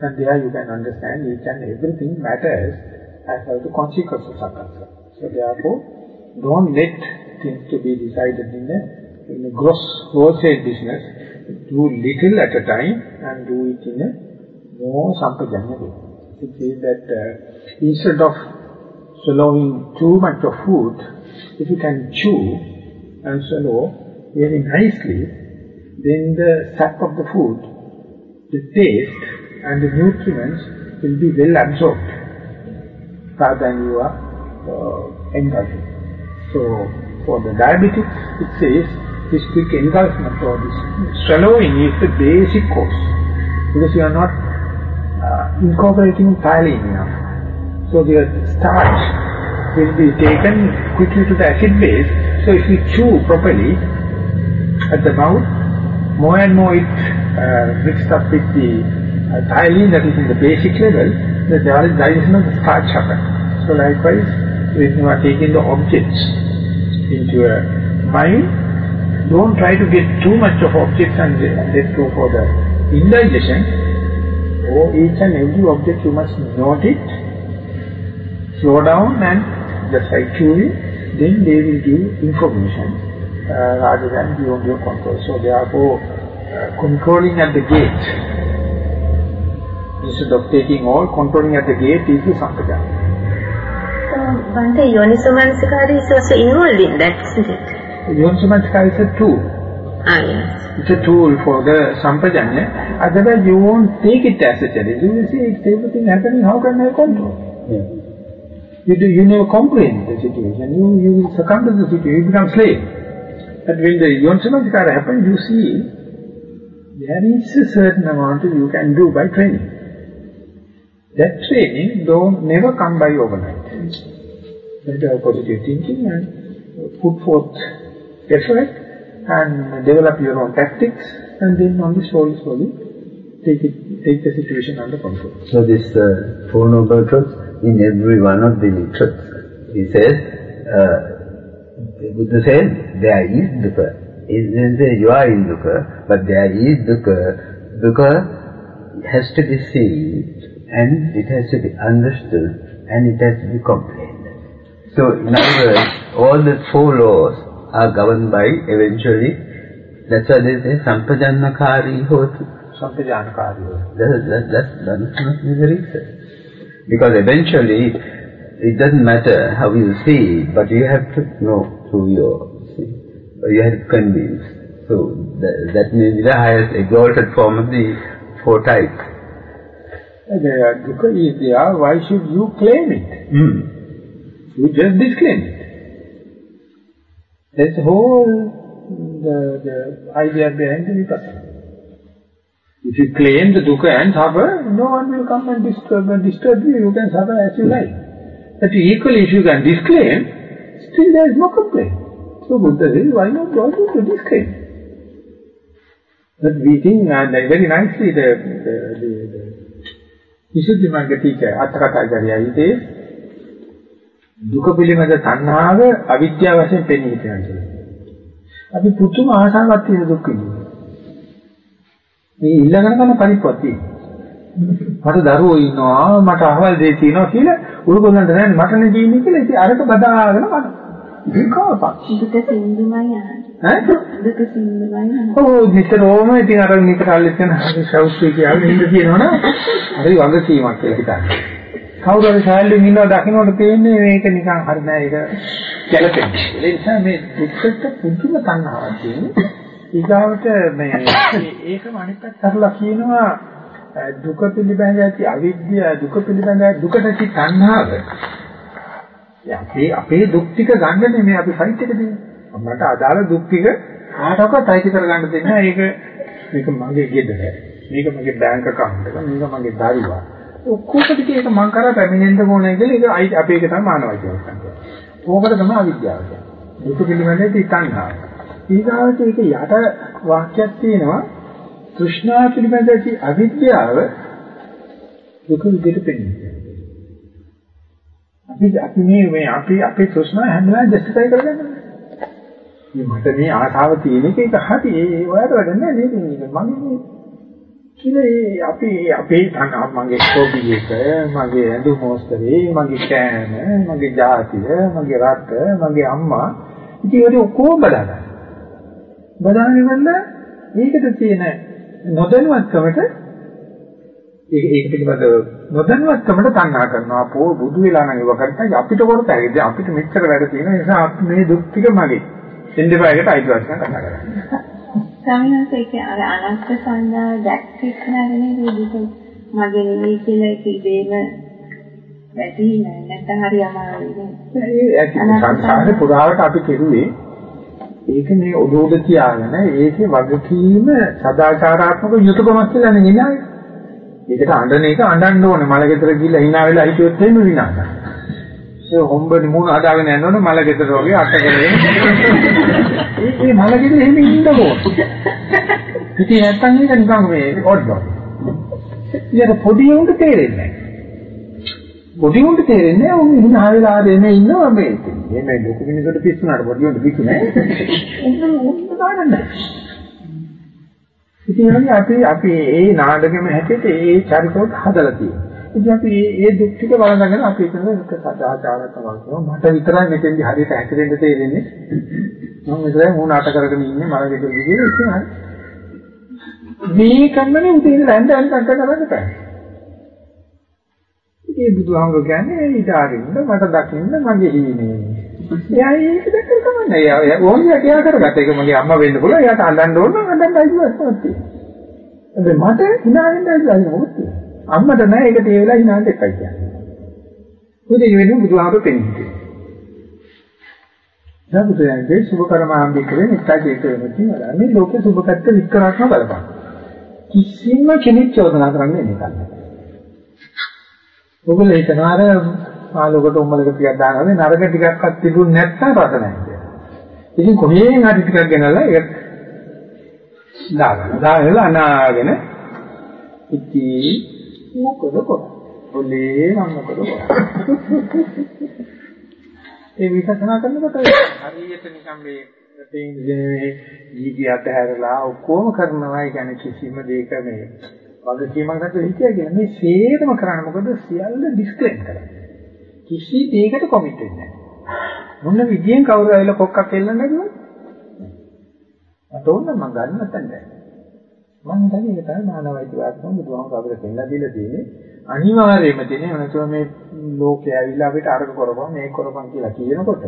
And there you can understand each and everything matters as as the consequences are concerned. So therefore, don't let things to be decided in a, in a gross wholesale business. Do little at a time and do it in a more sampajanya way. It says that uh, instead of swallowing too much of food, if you can chew and swallow very nicely, then the sap of the food, the taste and the nutrients will be well absorbed rather than you are uh, engulfing. So, for the diabetics, it says this quick engulfment or this swallowing is the basic course because you are not incorporating enough. So the starch will be taken quickly to the acid base. So if you chew properly at the mouth, more and more it uh, mixed up with the uh, ptyalin that is in the basic level, the digestion of the starch happens. So likewise, when you are taking the objects into a mind, don't try to get too much of objects and let go for the indigestion. Or each and every object you must note it, slow down and just like chewing, then they will give information uh, rather than beyond your control. So therefore, uh, controlling at the gate, instead of taking all, controlling at the gate is the sampajana. So, Bhante, Yonisomansikari is also involved in that, isn't it? Yoniso Manasikara is a tool. Ah, yes. It's a tool for the sampajanya. Otherwise you won't take it as a challenge. You will see it's everything happening, how can I control? Yeah. You, do, you never comprehend the situation. You, you will succumb to the situation. You become slave. But when the Yoniso Manasikara happens, you see there is a certain amount you can do by training. That training don't never come by overnight. Let have positive thinking and put forth effort and develop your own tactics and then only slowly, slowly take it, take the situation under control. So this uh, Four Noble Truths, in every one of the truths, he says, uh, Buddha says, there is dukkha. He doesn't say you are in dukkha, but there is dukkha. Dukkha has to be seen and it has to be understood and it has to be comprehended. So in other words, all the four laws are governed by eventually, that's why they say sampajannakari hoti. Sampajanakari. That, that, that, that's not the reason. Because eventually, it doesn't matter how you see it, but you have to know through your, see, you have to convince. So that, that may be the highest exalted form of the four types. The dukkha is there, why should you claim it? Hmm. You just disclaim it. That's the whole the, the idea behind the vipassana. If you claim the dukkha and suffer, no one will come and disturb, and disturb you. You can suffer as you like. But equally, if you can disclaim, still there is no complaint. So Buddha says, why not go to disclaim? But we think uh, very nicely the, the, the, the Visuddhimagga teacher, Atthakatacharya, he says, දුක පිළිබඳ තණ්හාව අවිද්‍යාව වශයෙන් පෙනී හිටිනවා කියලා. අපි පුදුම ආශාවක් තියෙන දුක් විඳිනවා. මේ කරන පරිප්පුවක් තියෙනවා. මට දරුවෝ ඉන්නවා, මට අහවල් දෙයක් තියෙනවා කියලා උරුගොල්ලන්ට නෑ මට නේ තියෙන්නේ කියලා ඉතින් අරක බදාගෙන කන. විකෝපක්. දුක සින්දුමයි. ඈ? දුක සින්දුමයි අහන්නේ. ඔව් නිතරම ඉතින් අර නිතර අල්ලගෙන ශෞස්ත්‍රි කියන්නේ ඉඳ තියෙනවනේ හරි වගකීමක් කියලා හිතන්නේ. කවුරු හරි ශාල්ලෙන් ඉන්නවා දකින්නට තියෙන්නේ මේක නිකන් හරි නෑ ඒක ගැලපෙන්නේ. ඒ නිසා මේ දුක්කට පුදුම තණ්හාවක් තියෙනවා. ඊගාවට මේ ඒකම අනිත් පැත්ත හරලා කියනවා දුක පිළිබඳ ඇති අවිද්‍යාව දුක පිළිබඳ දුකට ඇති තණ්හාව අපේ අපේ දුක් ටික ගන්න නෙමෙයි අපි ෆයිට් එක දෙන්නේ. මට අදාළ දුක් ටික කාටවත් අයිති කරගන්න දෙන්නේ නැහැ. ඒක මේක මගේ ගෙදර. මේක මගේ බැංක account එක. මේක මගේ දරුවා. ඔක්කොම ටික ඒක මං කරා පැමිණෙන්න ඕනේ කියලා ඒක අපේ එක තමයි මානවයිකයක් කියන්නේ. ඕකට තමයි අවිද්‍යාව කියන්නේ. දුක පිළිබඳ තණ්හාව. ඊගාවට ඒක යට වාක්‍යයක් තියෙනවා තෘෂ්ණා පිළිබඳ ඇති අවිද්‍යාව දුක විදිහට පෙන්වන්නේ. අපි අපි මේ මේ අපි අපේ තෘෂ්ණා හැම වෙලාවෙම ජස්ටිෆයි කරගන්නවා. මේ මට මේ ආශාව තියෙන එක ඒක හරි ඒ ඔයාලට වැඩ නැහැ නේද මේක මම කියලා අපි අපේ තන මගේ කොබි එක මගේ ඇඳුම් මොස්තරේ මගේ කෑම මගේ ජාතිය මගේ රට මගේ අම්මා. ඉතින් ඒක ඔක්කොම බදාගන්න. බදාගෙන ඉවරල ඒකට තියෙන නොදැනුවත්කමට ඒක ඒක පිළිබඳව නොදැනුවත්කමට තණ්හා කරනවා. අපෝ බුදු වෙලා නම් ඒව කරන්නේ අපිට කොට ඇවිද අපිට මෙච්චර වැඩ තියෙන නිසා අපි මේ දුක් ටික මගේ. දෙන්නපායකට අයිතිවාසිකම් කතා කරන්නේ. ස්වාමීන් වහන්සේ අර අනත්ත් සංඥා දැක්කේ නැරනේ දුක මගේ නෙවෙයි කියලා ඒක ඉබේම නෑ නැත්නම් හරි අමාරුයි සංසාරේ පුරාවට අපි කෙරුවේ ඒක මේ ඔලුවක තියාගෙන ඒකේ වගකීම සදාචාරාත්මක යුතුයකමක් කියලා නෙවෙයි. ඒකට අඬන එක අඬන්න ඕනේ. මල ගෙදර ගිහිල්ලා hina වෙලා හිටියොත් එහෙම විනාශ. ඒ හොම්බනි මූණ හදාගෙන යනවනේ මල ගෙදර වගේ අට කරගෙන. ඒ මල ගෙදර එහෙම ඉන්න ඕනේ. ඉතින් නැත්තම් ඒක නිකන් මේ ඔඩ්ඩ. ඊට පොඩි උන්ට තේරෙන්නේ නැහැ. පොඩි උන්ට තේරෙන්නේ උන් hina වෙලා ආදෙන්නේ ඉන්නවා මේ. මේ ලොකු මිනිසුන්ට පිස්සුනාට පොඩි උන්ට පිස්සු නැහැ. ඒක උන්ට ගන්න නැහැ. ඉතින් අපි අපි ඒ නාටකෙම හැටියට ඒ චරිතෝත් හදලා තියෙනවා. ඉතින් අපි මේ ඒ දුක් ටික බලනගෙන අපි හිතන එක සදාචාරයක් තමයි. මට විතරයි මෙතෙන්දි හරියට හැකරෙන්න තේරෙන්නේ. මම විතරයි මූණ අට කරගෙන ඉන්නේ මම ගෙදර ගිහින් ඉතින් හරි. මේ කම්මනේ උදේ ඉඳලා ඇඳ ඇඳ කන්ට කරන්න බෑ. ඉතින් බුදුහාමුදුරු කියන්නේ ඊටාරින්න මට දකින්න මගේ හීනේ. එයා ඒක දැක්කම කමන්නේ. එයා ඕනිය කියා කරගත්ත. ඒක මගේ අම්මා වෙන්න පුළුවන්. එයාට අඬන්න ඕන නම් අඬන්න අයිතිවාසිකමක් තියෙනවා. මට hina වෙන්න අයිතිවාසිකමක් තියෙනවා. අම්මට නෑ ඒකට ඒ වෙලාව hina වෙන්න එපා කියන්නේ. උදේ වෙනුම් බුදුහාමුදුරු පෙන්නන්නේ. සම්පූර්ණයෙන් සුභ කර්මාම්බිකේ නිත්‍ය චේතෝ වෙනවා. මේ ලෝකේ සුභ පැත්ත විස්තරාත්මක බලපං. කිසිම කෙනෙක් චෝදනා කරන්නේ නැහැ. ඔගොල්ලෝ හිතනවා අර ආලෝකට උම්මලක ටිකක් දානවා නරක ටිකක්වත් තිබුණ නැත්නම් රස නැහැ කියලා. ඉතින් කොහේන් හරි ටිකක් ගෙනල්ලා ඒක දාගන්න. දාගෙන අනාගෙන ඉති මොකද කරන්නේ? ඔලේ මම මොකද කරන්නේ? ඒ විපස්සනා කරනකොට හරියට නිකන් මේ රටේ ඊගිය අතහැරලා ඔක්කොම කරනවා. ඒ කියන්නේ කිසිම දෙයක මේ වගකීමක් නැතුව හිතියා කියන මේ සේරම කරන්නේ මොකද සියල්ල ඩිස්ක්ලේම් කරන්නේ. කිසි දෙයකට කොමිට් වෙන්නේ නැහැ. මොන විදියෙන් කවුරු ඇවිල්ලා කොක්කක් එල්ලන්න කිව්වද? මට ඕන නම් මම ගන්න නැත්නම් බෑ. මම හිතන්නේ ඒක තමයි මානවයිති වාස්තව බුදුහාම අපිට දෙන්න දීලා තියෙන්නේ. අනිවාර්යයෙන්ම තියෙන්නේ නැතුව මේ ලෝකේ ඇවිල්ලා අපිට අරක කරපන් මේක කරපන් කියලා කියනකොට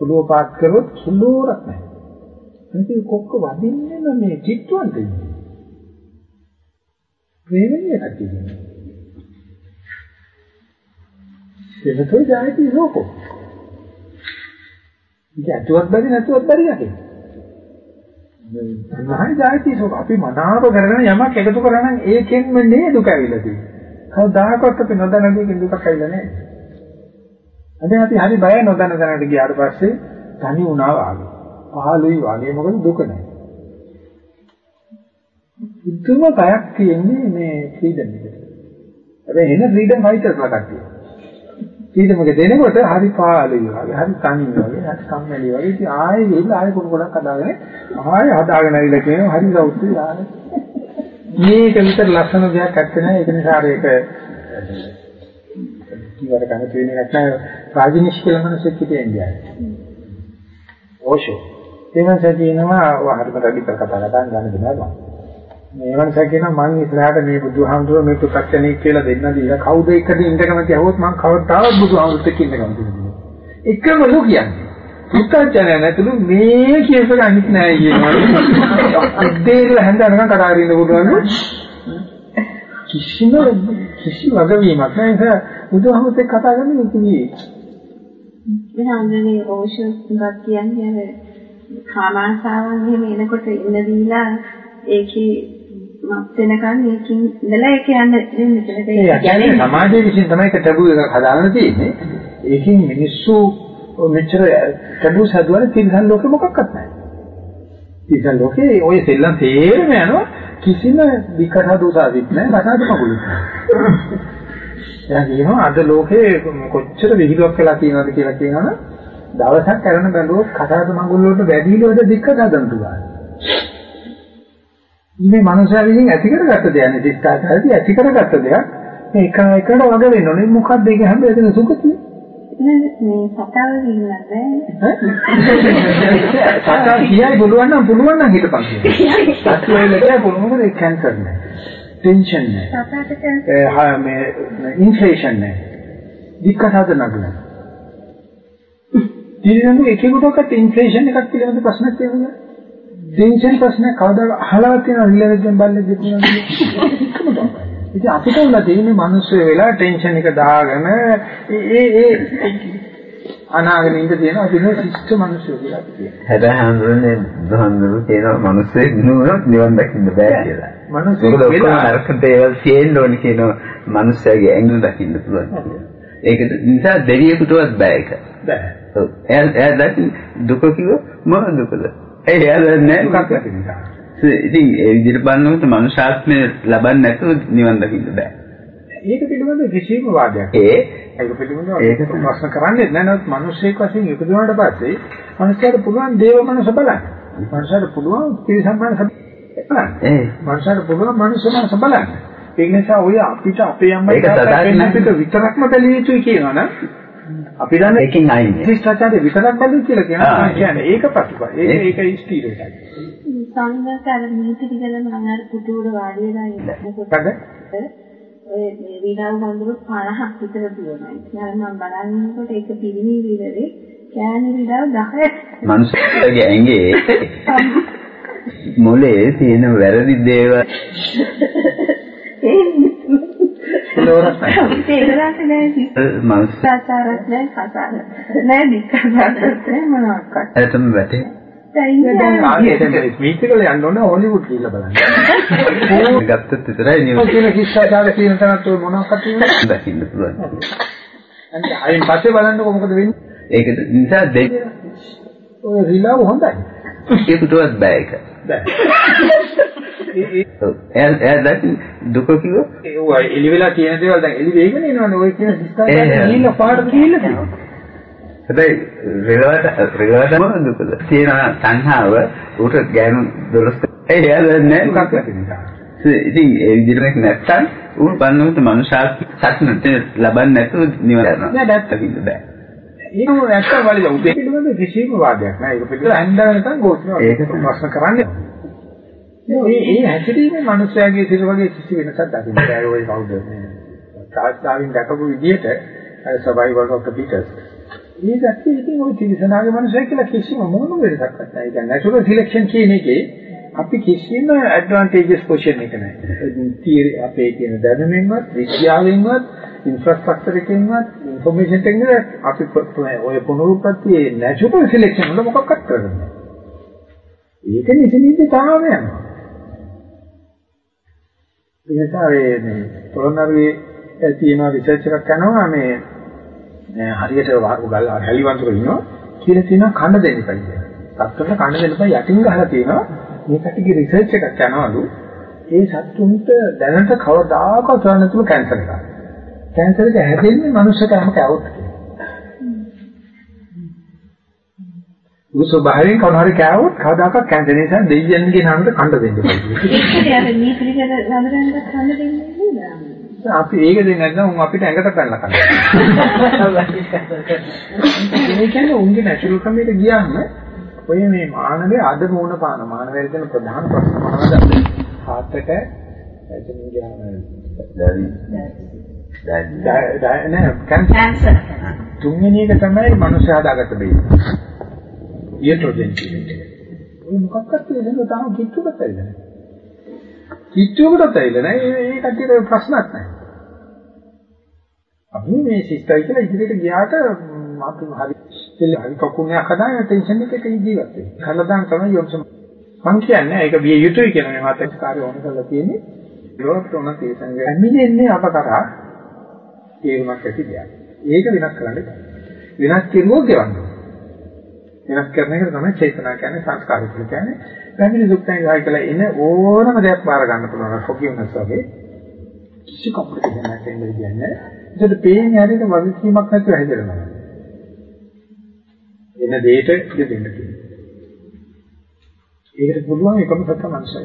පුලුව පාත් කරොත් සුළුරක් නැහැ. ඉතින් කොක්ක වදින්නේ මේ චිත්වන්ත ඉන්නේ. ප්‍රේමණිය කටියනේ. එතකොට ජායති ලෝකෝ. ඉතින් අතුවත් බැරි නැතුවත් බැරි යකේ. තමයි ජායති ලෝක. අපි මනාප කරගෙන යමක් එකතු කරා නම් ඒකෙන්ම නේ දුක ඇවිල්ලා තියෙන්නේ. කවදාකවත් අපි නොදැන දෙයකින් දුකක් ඇවිල්ලා නැහැ. අද අපි හරි බයයි නොදැන දැනට ගියාට පස්සේ තනි වුණා වගේ. පහළුයි වගේ මොකද දුක නැහැ. ඉතුම බයක් තියෙන්නේ මේ ෆ්‍රීඩම් එකට. හැබැයි එන ෆ්‍රීඩම් ෆයිටර්ස්ලා කට්ටිය. එක දෙනකොට හරි පාළුයි වගේ, හරි තනි වගේ, හරි කම්මැලි වගේ. ඉතින් ආයෙ ගිහලා ආයෙ කුණු ගොඩක් හදාගෙන ආයෙ හදාගෙන ඇවිල්ලා කියනවා හරි සෞත්‍ය ආයෙ. මේක විතර ලස්සන දෙයක් ඇත්ත නෑ. ඒක නිසා ඒක කිවර කන තියෙන එකක් නෑ. රාජනිෂ් කියලා මිනිස්සුත් හිටියේ ඉන්නේ. ඕෂෝ. කියනවා ඔය හරියට රැඩිකල් කතා කරලා ගන්න දෙනවා. මේවන් සැකේන මං ඉස්සරහට මේ බුදුහාමුදුරුව මේ පුතක්ෂණේ කියලා දෙන්න දීලා කවුද එකද ඉන්නකම කියවොත් මං කවදාවත් බුදුහාමුදුරුත් එක්ක ඉන්නකම දෙන්නේ. එකම ලෝ කියන්නේ. පුතක්ෂණය නැතුළු මේ කේස ගන්නෙත් නෑ කියනවා. අද්දේල හැන්දනකම් කඩාරින්න පුළුවන්. කිසිම කිසි වගවීමක් නැහැ නිසා බුදුහමොත් එක්ක කතා කරන්නේ ඉතිවියේ. වෙනාන්නේ ඕෂස් ගත් කියන්නේ කාමාසාවන් එහෙම එනකොට ඉන්න දීලා ඒකේ වෙනකන් ඒකින් ඉඳලා ඒක යන්න දෙන්න ඒ කියන්නේ සමාජයේ විසින් තමයි ඒක ටැබු එකක් හදාගෙන තියෙන්නේ. ඒකෙන් මිනිස්සු මෙච්චර ටැබු හදුවන තිරසන් ලෝකෙ මොකක්වත් නැහැ. තිරසන් ලෝකේ ඔය සෙල්ලම් තේරෙම යනවා කිසිම විකස දෝසාවිත් නැහැ, මගුලුත් නැහැ. එයා කියනවා අද ලෝකේ කොච්චර විහිළුවක් වෙලා තියෙනවද කියලා කියනවනම් දවසක් කරන බැලුවොත් කතාවද මඟුල් වලට වැඩිලු වල දික්ක ගන්න තුගා. මේ මනුස්සයා විසින් ඇති කරගත්ත දෙයක් නේ දිස්ත්‍යාචාරදී ඇති කරගත්ත දෙයක්. මේ එක එකට වග වෙන්න ඕනේ. මොකක්ද ඒක හැම වෙලේම සුඛතිය? මේ සතාව වින්නද සතා කියයි පුළුවන් නම් පුළුවන් නම් හිටපන් කියනවා. සත්වයේ ලැබෙයි පුළුවන් ඒක කැන්සර් නෑ. ටෙන්ෂන් නෑ. සතාට ඒ මේ ඉන්ෆ්ලේෂන් නෑ. දික්ක සාධන නෑ. ඊළඟ එකෙකුටවත් ඉන්ෆ්ලේෂන් එකක් පිළිබඳ ප්‍රශ්නයක් තියෙනවද? ටෙන්ෂන් ප්‍රශ්න කවදාද අහලා තියෙන රිලෙවෙන් බල්ලෙක් කියනවා. ඉතින් අපිට උලා තියෙන්නේ මිනිස්සු වෙලා ටෙන්ෂන් එක දාගෙන ඒ ඒ අනාගෙන ඉඳ තියෙන අපි නේ ශිෂ්ට මිනිස්සු කියලා කියනවා. හැබැයි හඳුනන්නේ බුදුහාමුදුරු කියනවා මිනිස්සෙක් නුවණක් නිවන් දකින්න බෑ කියලා. මිනිස්සු මොකද නරක දේවල් තියෙන්න ඕනේ කියනවා මිනිස්සයාගේ ඇඟිල්ල දකින්න පුළුවන් කියලා. ඒක නිසා දෙවියෙකුටවත් බෑ ඒක. බෑ. ඔව්. එයා එයා දැන් දුක කිව්ව මොන දුකද? ඒ එයා දන්නේ දුකක් නැහැ. නැති නිසා. ඉතින් ඒ විදිහට බලනකොට මනුෂ්‍යාත්මය ලබන්නේ නැතුව නිවන් දකින්න බෑ. ඒක පිළිබඳව කිසිම වාදයක් ඒ ඒක පිළිබඳව ඒක. ප්‍රශ්න කරන්නේ නැහැ නේද මිනිස්සෙක් වශයෙන් ඉපදුනාට පස්සේ මිනිස්සුන්ට පුළුවන් දේව මනස බලන්න. මිනිස්සුන්ට පුළුවන් තිරිසන් මනස බලන්න. ඒ මිනිස්සුන්ට පුළුවන් මනුස්ස මනස බලන්න. ඒ නිසා ඔය අපිට අපේ ඒක සදාචාර අපිට විතරක්ම බැලිය යුතුයි කියනවනම් අපි දන්නේ ඒකෙන් අයින් වෙනවා. ශිෂ්ටාචාරය විතරක් බැලුව කියලා කියනවා. කියන්නේ ඒක ප්‍රතිපල. ඒක ඒක ස්ථිරයි. සංඝයාට අර නීති ටිකල මම අර පුටුවර වාඩි වෙලා ඉන්නකොට? ඔය මේ විඩාව වඳුරු 50ක් විතර දුවනවා. ඉතින් මම බලන්නකොට ඒක පිරිමි විතරේ කෑණි විඩාව 10ක් මනුෂ්‍යයාගේ ඇඟේ <laughs> මොලේ තියෙන වැරදි දේවල් නෑ නෑ නෑ නෑ මොනවාක්වත්. ඇතම වැටේ. ස්මීත් එකල යන්න ඕනේ හොලිවුඩ් කියලා බලන්න. ගත්තත් විතරයි නිවන් කියන ශිෂ්ටාචාර කියන තැනත් ඔය මොනවක්ද තියෙන්නේ? දකින්න පුළුවන්. අනිත් අයින් පස්සේ බලන්නකො මොකද වෙන්නේ? ඒක නිසා දෙක ඔය රිලාව හොඳයි. ඒකටවත් බෑ ඒක. <laughs> බෑ. එයා දැන් දුක කිව්ව ඒ ඔය එලි වෙලා තියෙන දේවල් දැන් එලි වෙගෙන එනවනේ ඔය කියන ඒ. ගිහිල්ලා පාඩම ගිහිල්ලා තියෙනවා. හැබැයි රෙලවට රෙලවට මොන දුකද? තියෙන සංහාව උට ගෑනු දොළොස් ඒ එයා නැහැ. නැති නිසා. ඉතින් ඒ විදිහට නැත්තම් උන් බලනකොට මනුෂ්‍යාත් සත්නට ලබන්නේ නැතුව නිවන යනවා. නෑ, නැත්නම්. දකින්න බෑ. ඒක නැත්තම් වලිද උදේ පිළිබඳ කිසිම වාදයක් නෑ. ඒක පිළිබඳ හැන්දා නැතන් ගෝත්‍රා. ඒක. ප්‍රශ්න කරන්නේ. මේ ඒ හැසිරීමේ මිනිස්යාගේ සිර වගේ කිසි වෙනසක් දකින්න බෑ ඔය කවුද මේ තාස්තාවින් දැකපු විදිහට survival of the fittest මේ දැක්කේ ඉතින් ওই තිරසනාගේ මිනිස්යෙක් කියලා කිසිම මොනම වෙනසක් නැහැ. ඒ කියන්නේ natural selection කියන එකේ අපි කිසිම ඇඩ්වාන්ටේජස් පොෂන් එක නැහැ. අපේ කියන දැනුමින්වත් විද්‍යාවෙන්වත් ඉන්ෆ්‍රාස්ට්‍රක්චර් එකෙන්වත් ইনফরমේෂන් ටෙක්නොලොජි අපි ඔය පුනරුත්පත්තියේ natural selection වල මොකක්වත් කරන්නේ. ඒක නිසින්ින්ද තාම යනවා. ඒ නිසා මේ මේ පොළොන්නරුවේ තියෙන රිසර්ච් එකක් කරනවා මේ මේ හරියට ගල් හැලි වතුර ඉන්නවා කියලා තියෙනවා කන්න දෙන්න එපා කියලා. සත්තුන්ට කන්න දෙන්න එපා යටින් ගහලා තියෙනවා මේ කටිගේ රිසර්ච් එකක් කරනවලු ඒ සත්තුන්ට දැනට කවදාකවත් හොයන්න නැතුළු කැන්සර් එකක්. කැන්සර් එක හැදෙන්නේ මනුස්සකම කවුත් කියලා. උස ස්වභාවයෙන් කවුරු හරි කෑවොත් කවදාකවත් කැන්සර් නිසා දෙයියන්ගේ නාමයට කන්න දෙන්න නේද? අපි ඒක දෙන්නේ නැත්නම් උන් අපිට ඇඟට පැනලා කනවා. ඒ කියන්නේ උන්ගේ නැචරල් කමේට ගියාම ඔය මේ මානවයේ අද මූණ පාන මානවයේ තියෙන ප්‍රධාන ප්‍රශ්න මොනවද? heart attack, එතනින් ගියාම That, නෑ කැන්සර්. තුන්වෙනි එක තමයි මනුෂ්‍ය හදාගත්ත බේස්. ඊට්‍රොජන් කියන එක. ඔය මොකක්වත් දෙන්න තාම කිට්ටුකට ඇවිල්ලා නෑ. කිට්ටුවකටත් ඇවිල්ලා නෑ. ඒ ඒ කට්ටියට ප්‍රශ්නක් නෑ. අපි මේ සිස්ටයි කියලා ඉදිරියට ගියාට අපි හරි ඉතින් හරි කකුණයක් හදාගෙන ටෙන්ෂන් එකක ජීවත් වෙනවා. කලදාන් තමයි යොන්සම. මම කියන්නේ ඒක විය යුතුයි කියන මේ මාතෘ කාර්ය ඕන කරලා තියෙන්නේ. යුරෝප්ට උන තේසංග ඇමිනෙන්නේ අප කරා තේරුමක් ඇති දෙයක්. ඒක වෙනස් කරන්න බෑ. වෙනස් කෙරුවොත් ගෙවන්න. වෙනස් කරන එක තමයි චේතනා කියන්නේ සංස්කාරය කියලා කියන්නේ. පැමිණි දුක්ඛයි ගහයි කියලා එන ඕනම දෙයක් බාර ගන්න පුළුවන්. ෆොකියුනස් වගේ කිසි කොම්ප්ලිකේෂන් එකක් දෙන්නේ ඒකට පේන්නේ හරියට වගකීමක් නැතුව හැදෙනවා. එන දෙයට ඉඳ දෙන්න තියෙනවා. ඒකට පුළුවන් එකම සත්‍ය මනසයි.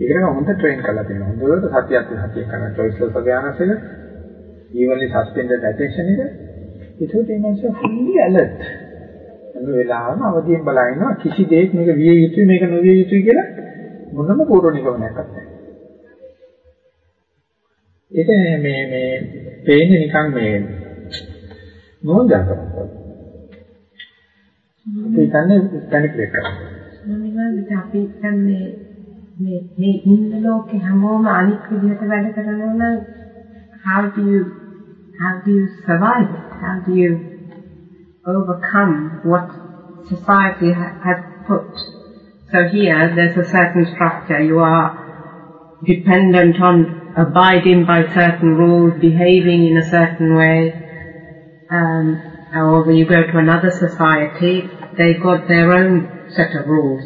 ඒකට හොඳ ට්‍රේන් කරලා තියෙනවා. හොඳට සතියක් සතිය කරන choiceless awareness එක, evenly suspended attention එක. ඒකට මේ මනස fully alert. අන්න වෙලාවම අවදියෙන් බලනවා කිසි දෙයක් මේක විය යුතුයි මේක නොවිය යුතුයි කියලා මොනම පූර්ව නිගමනයක් නැහැ. ඒක මේ මේ පේන්නේ නිකන් මේ නෝන්ජල්කමක් වගේ. ඒ කියන්නේ පැනිකුලේට් කරනවා. මොනිවද අපි හිතන්නේ මේ මේ ඉන්න ලෝකේ හැමෝම අනික් විදිහට වැඩ කරනවා නම් how do you how do you survive it? How do you overcome what society ha has put? So here there's a certain structure. You are dependent on abiding by certain rules, behaving in a certain way. Um, however, you go to another society, they've got their own set of rules.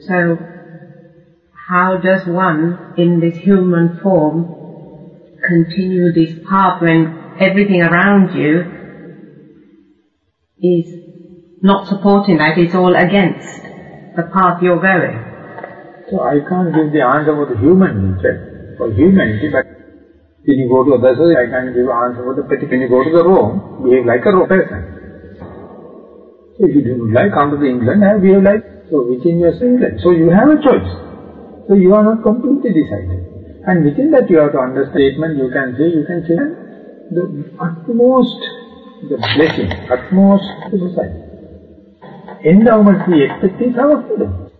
So, how does one in this human form continue this path when everything around you is not supporting that, it's all against the path you're going? So I can't give the answer for the human nature, for humanity, but when you go to other side, I can't give answer for the petty. When you go to the Rome, behave like a Rome person. So if you don't like, come to the England and behave like, so within your England. So you have a choice. So you are not completely decided. And within that you have to understand you can say, you can say the utmost, the blessing, utmost to society. Endowment we expect is our freedom.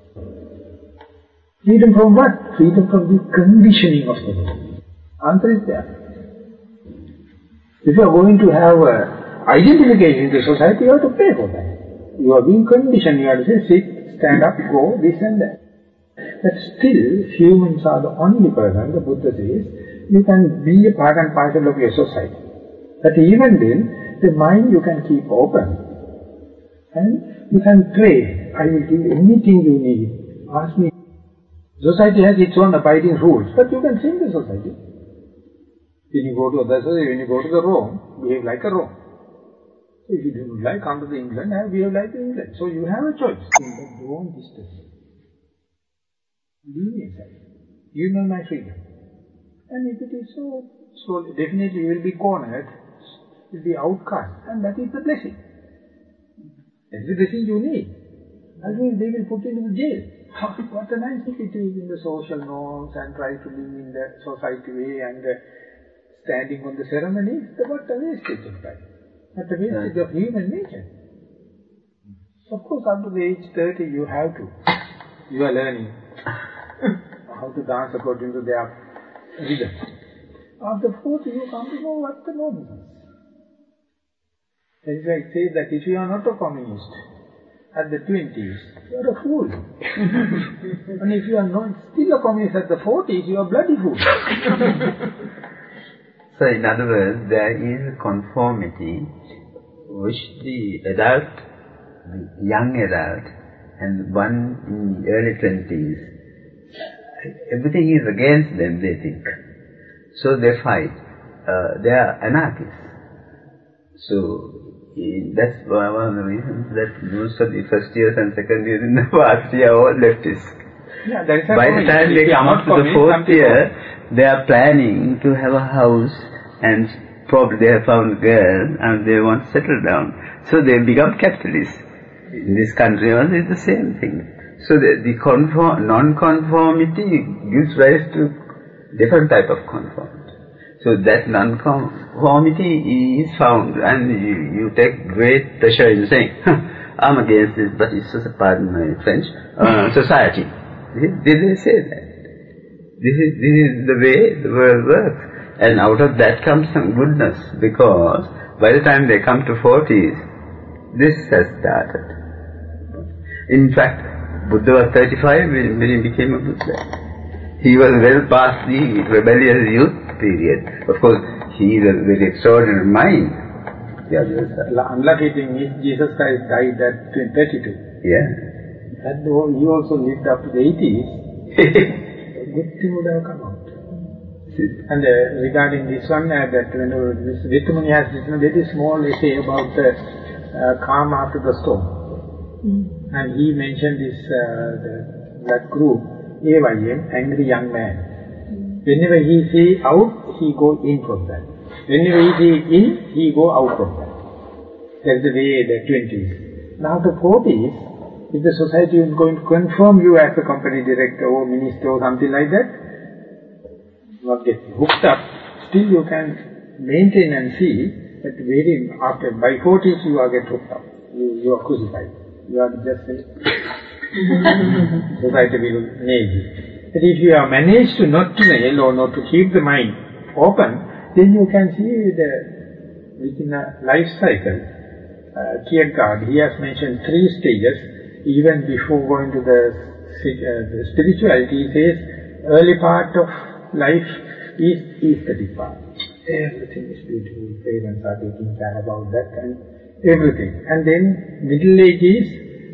Freedom from what? Freedom from the conditioning of the world. Answer is there. If you are going to have a identification in the society, you have to pay for that. You are being conditioned, you have to say, sit, stand up, go, this and that. But still, humans are the only person, the Buddha says, you can be a part and parcel of your society. But even then, the mind you can keep open. And you can pray, I will give anything you need. Ask me. Society has its own abiding rules, but you can change the society. When you go to other society, when you go to the Rome, behave like a Rome. If you don't like, come to the England and behave like the England. So you have a choice. But don't disturb me. Leave me. You know my freedom. And if it is so, so definitely you will be cornered, you the outcast, and that is the blessing. That is the blessing you need. Otherwise they will put you into the jail. what a nice thing it is in the social norms and try to live in the society way and uh, standing on the ceremony, what a wastage of time. What a wastage of human nature. Of course, up to the age 30, you have to. You are learning <coughs> how to dance according to their rhythm. After 40, you come to know what the norm is. Why it says that if you are not a communist, at the 20s, you are a fool. <laughs> and if you are not still a communist at the 40s, you are a bloody fool. <laughs> So in other words, there is a conformity which the adult, the young adult, and one in the early twenties, everything is against them, they think. So they fight. Uh, they are anarchists. So that's one of the reasons that most of the first years and second years in the <laughs> party are all leftists. Yeah, By the time they come up to the fourth year, they are planning to have a house and probably they have found a girl and they want to settle down. So they become capitalists. In this country also it's the same thing. So the, the conform, non-conformity gives rise to different type of conformity. So that non-conformity is found and you, you take great pleasure in saying, I'm against this, but it's just a pardon my French, uh, society. Did they say that? This is, this is the way the world works. And out of that comes some goodness because by the time they come to 40s, this has started. In fact, Buddha was 35 when, when he became a Buddha. He was well past the rebellious youth period. Of course, he is a very extraordinary mind. Yeah, others are- The unlucky thing is Jesus Christ died at 32. Yeah. And though he also lived up to the 80s, a <laughs> good thing would have come out. And uh, regarding this one, uh, that when uh, this Vittamuni has written a very small essay about the uh, calm after the storm. And he mentioned this, uh, the, that group, AYM, Angry Young Man. Whenever he say out, he go in from that. Whenever he say in, he go out from that. That's the way the 20s. Now the 40s, if the society is going to confirm you as a company director or minister or something like that, not get hooked up, still you can maintain and see that very after by 40s you are get hooked up. You, you are crucified. You are just <laughs> society will nail you. But if you have managed to not to nail or not to keep the mind open, then you can see the within a life cycle. Uh, Kierkegaard, he has mentioned three stages even before going to the, uh, the spirituality. He says early part of life is aesthetic part. Everything is beautiful. Parents are taking care about that and everything. And then middle age is,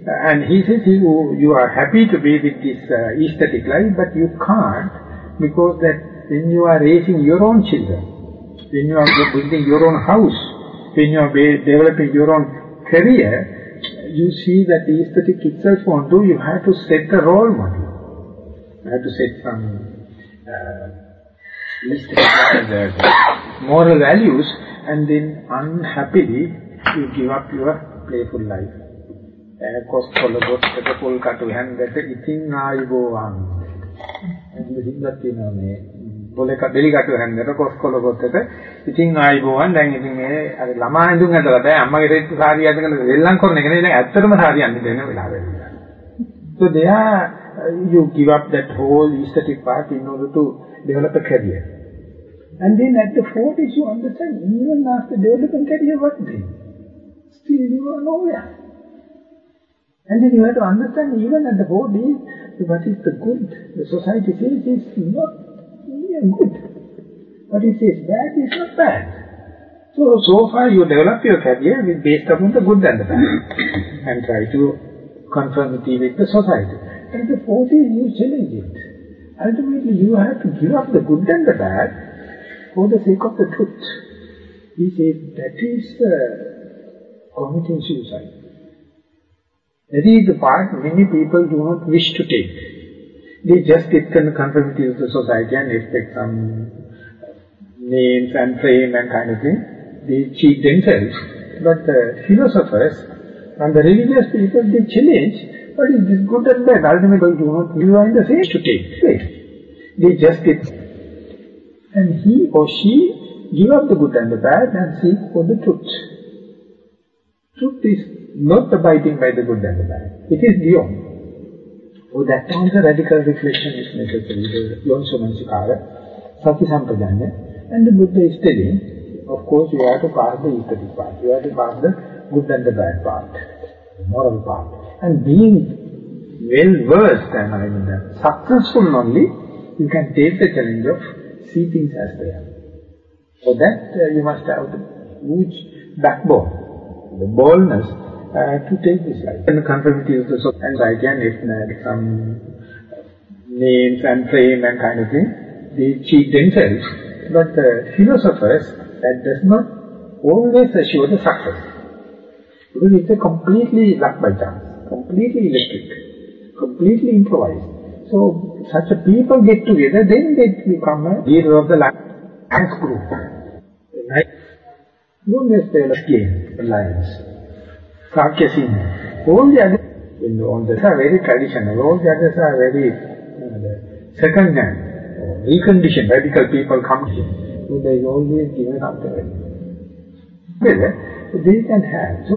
and he says you, you are happy to be with this uh, aesthetic life, but you can't because that when you are raising your own children, when you are building your own house, when you are developing your own career, you see that the aesthetic itself won't do, you have to set the role model. You have to set some uh, moral values and then unhappily you give up your playful life. කොස් කොළ ගොත්තට පොල් කටු හැන්දට ඉතින් ආයිබෝවන්. එහෙනම් හින්දක් තියෙනවා මේ පොල් එක බෙලි කටු හැන්දට කොස් කොළ ගොත්තට ඉතින් ආයිබෝවන් දැන් ඉතින් මේ අර ළමා ඇඳුම් ඇඳලා බෑ අම්මගේ රෙද්ද සාරිය අඳගෙන වෙල්ලම් කරන එක නේ දැන් ඇත්තටම සාරිය අඳින්න දෙන වෙලාව වෙනවා. So there uh, you give up that whole aesthetic part in order to develop a career. And then at the 40s you understand, even after developing career, what then? Still you are nowhere. And then you have to understand, even at the 40s, what is the good? The society says is not good. What it says bad is not bad. So, so far you develop your career with based upon the good and the bad. <coughs> and try to conformity with the society. And the 40s you challenge it. Ultimately you have to give up the good and the bad for the sake of the truth. He says that is uh, committing suicide. That is the part many people do not wish to take. They just get con- conformity with the society and expect some names and fame and kind of thing. They cheat themselves. But the philosophers and the religious people, they challenge, what is this good and bad? Ultimately, do not in the same to take. They just get and he or she give up the good and the bad and seek for the truth. Truth is not abiding by the good and the bad. It is beyond. For that time the radical reflection is necessary, the Yoniso Manasikara, Sati Sampajanya, and the Buddha is telling, of course you have to pass the aesthetic part, you have to pass the good and the bad part, the moral part. And being well versed and I mean successful only, you can take the challenge of see things as they are. For that uh, you must have the huge backbone, the boldness uh, to take this life. And the conformity is the society and uh, some names and fame and kind of thing, they cheat themselves. But the philosophers, that does not always assure the success. Because it's a completely luck by chance, completely electric, completely improvised. So such a people get together, then they become a leader of the lions group. Right? Don't just game, lions. Sakya Singh. All the others, in the, all the are very traditional. All the others are very uh, second hand, uh, reconditioned. Radical people come here. So there is always given after it. Well, they can have. So,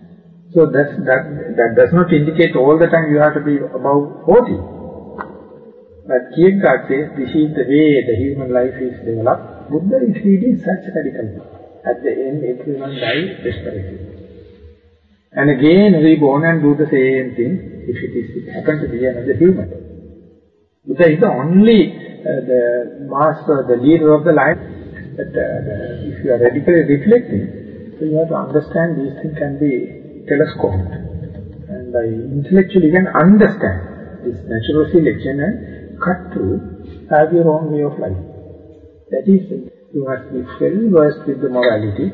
so that's, that, that does not indicate all the time you have to be above 40. But Kierkegaard says this is the way the human life is developed. Buddha is leading such radical. At the end, everyone dies desperately. And again reborn and do the same thing if it is it happens to be another human. Buddha is the only uh, the master, the leader of the life. But uh, if you are radically reflecting, so you have to understand these things can be telescoped. And by intellectually you can understand this natural selection and cut through, have your own way of life. That is, you must be well versed with the morality,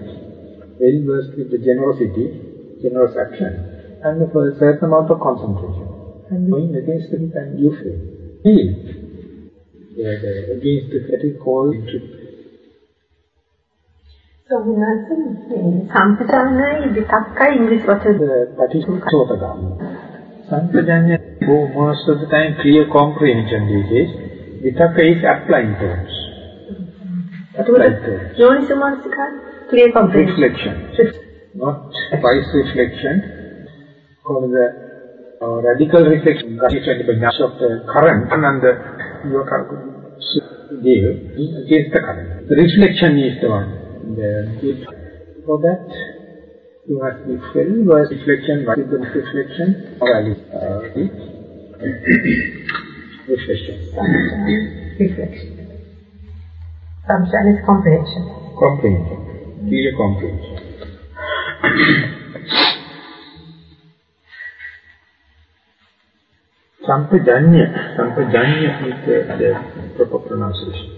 well versed with the generosity, generous action and for a certain amount of concentration. And going against it and you feel Feel yeah, against the fatigue called trip. So we mentioned Sampajana, Vitakka, English what is the Patishu Sotagama. Sampajana, who most of the time clear comprehension these days, Vitakka is applying terms. Applying terms. Yonisumanasikha, clear comprehension. Reflection. Not wise reflection, or the uh, radical reflection, that of the current and the your gave against the current. The reflection is the one. The, for that, you must be filled with reflection, what is the reflection? Morality. Uh, <coughs> reflection. reflection. Samshan is comprehension. Comprehension. Clear comprehension. Sampajanya. Sampajanya is the, the proper pronunciation.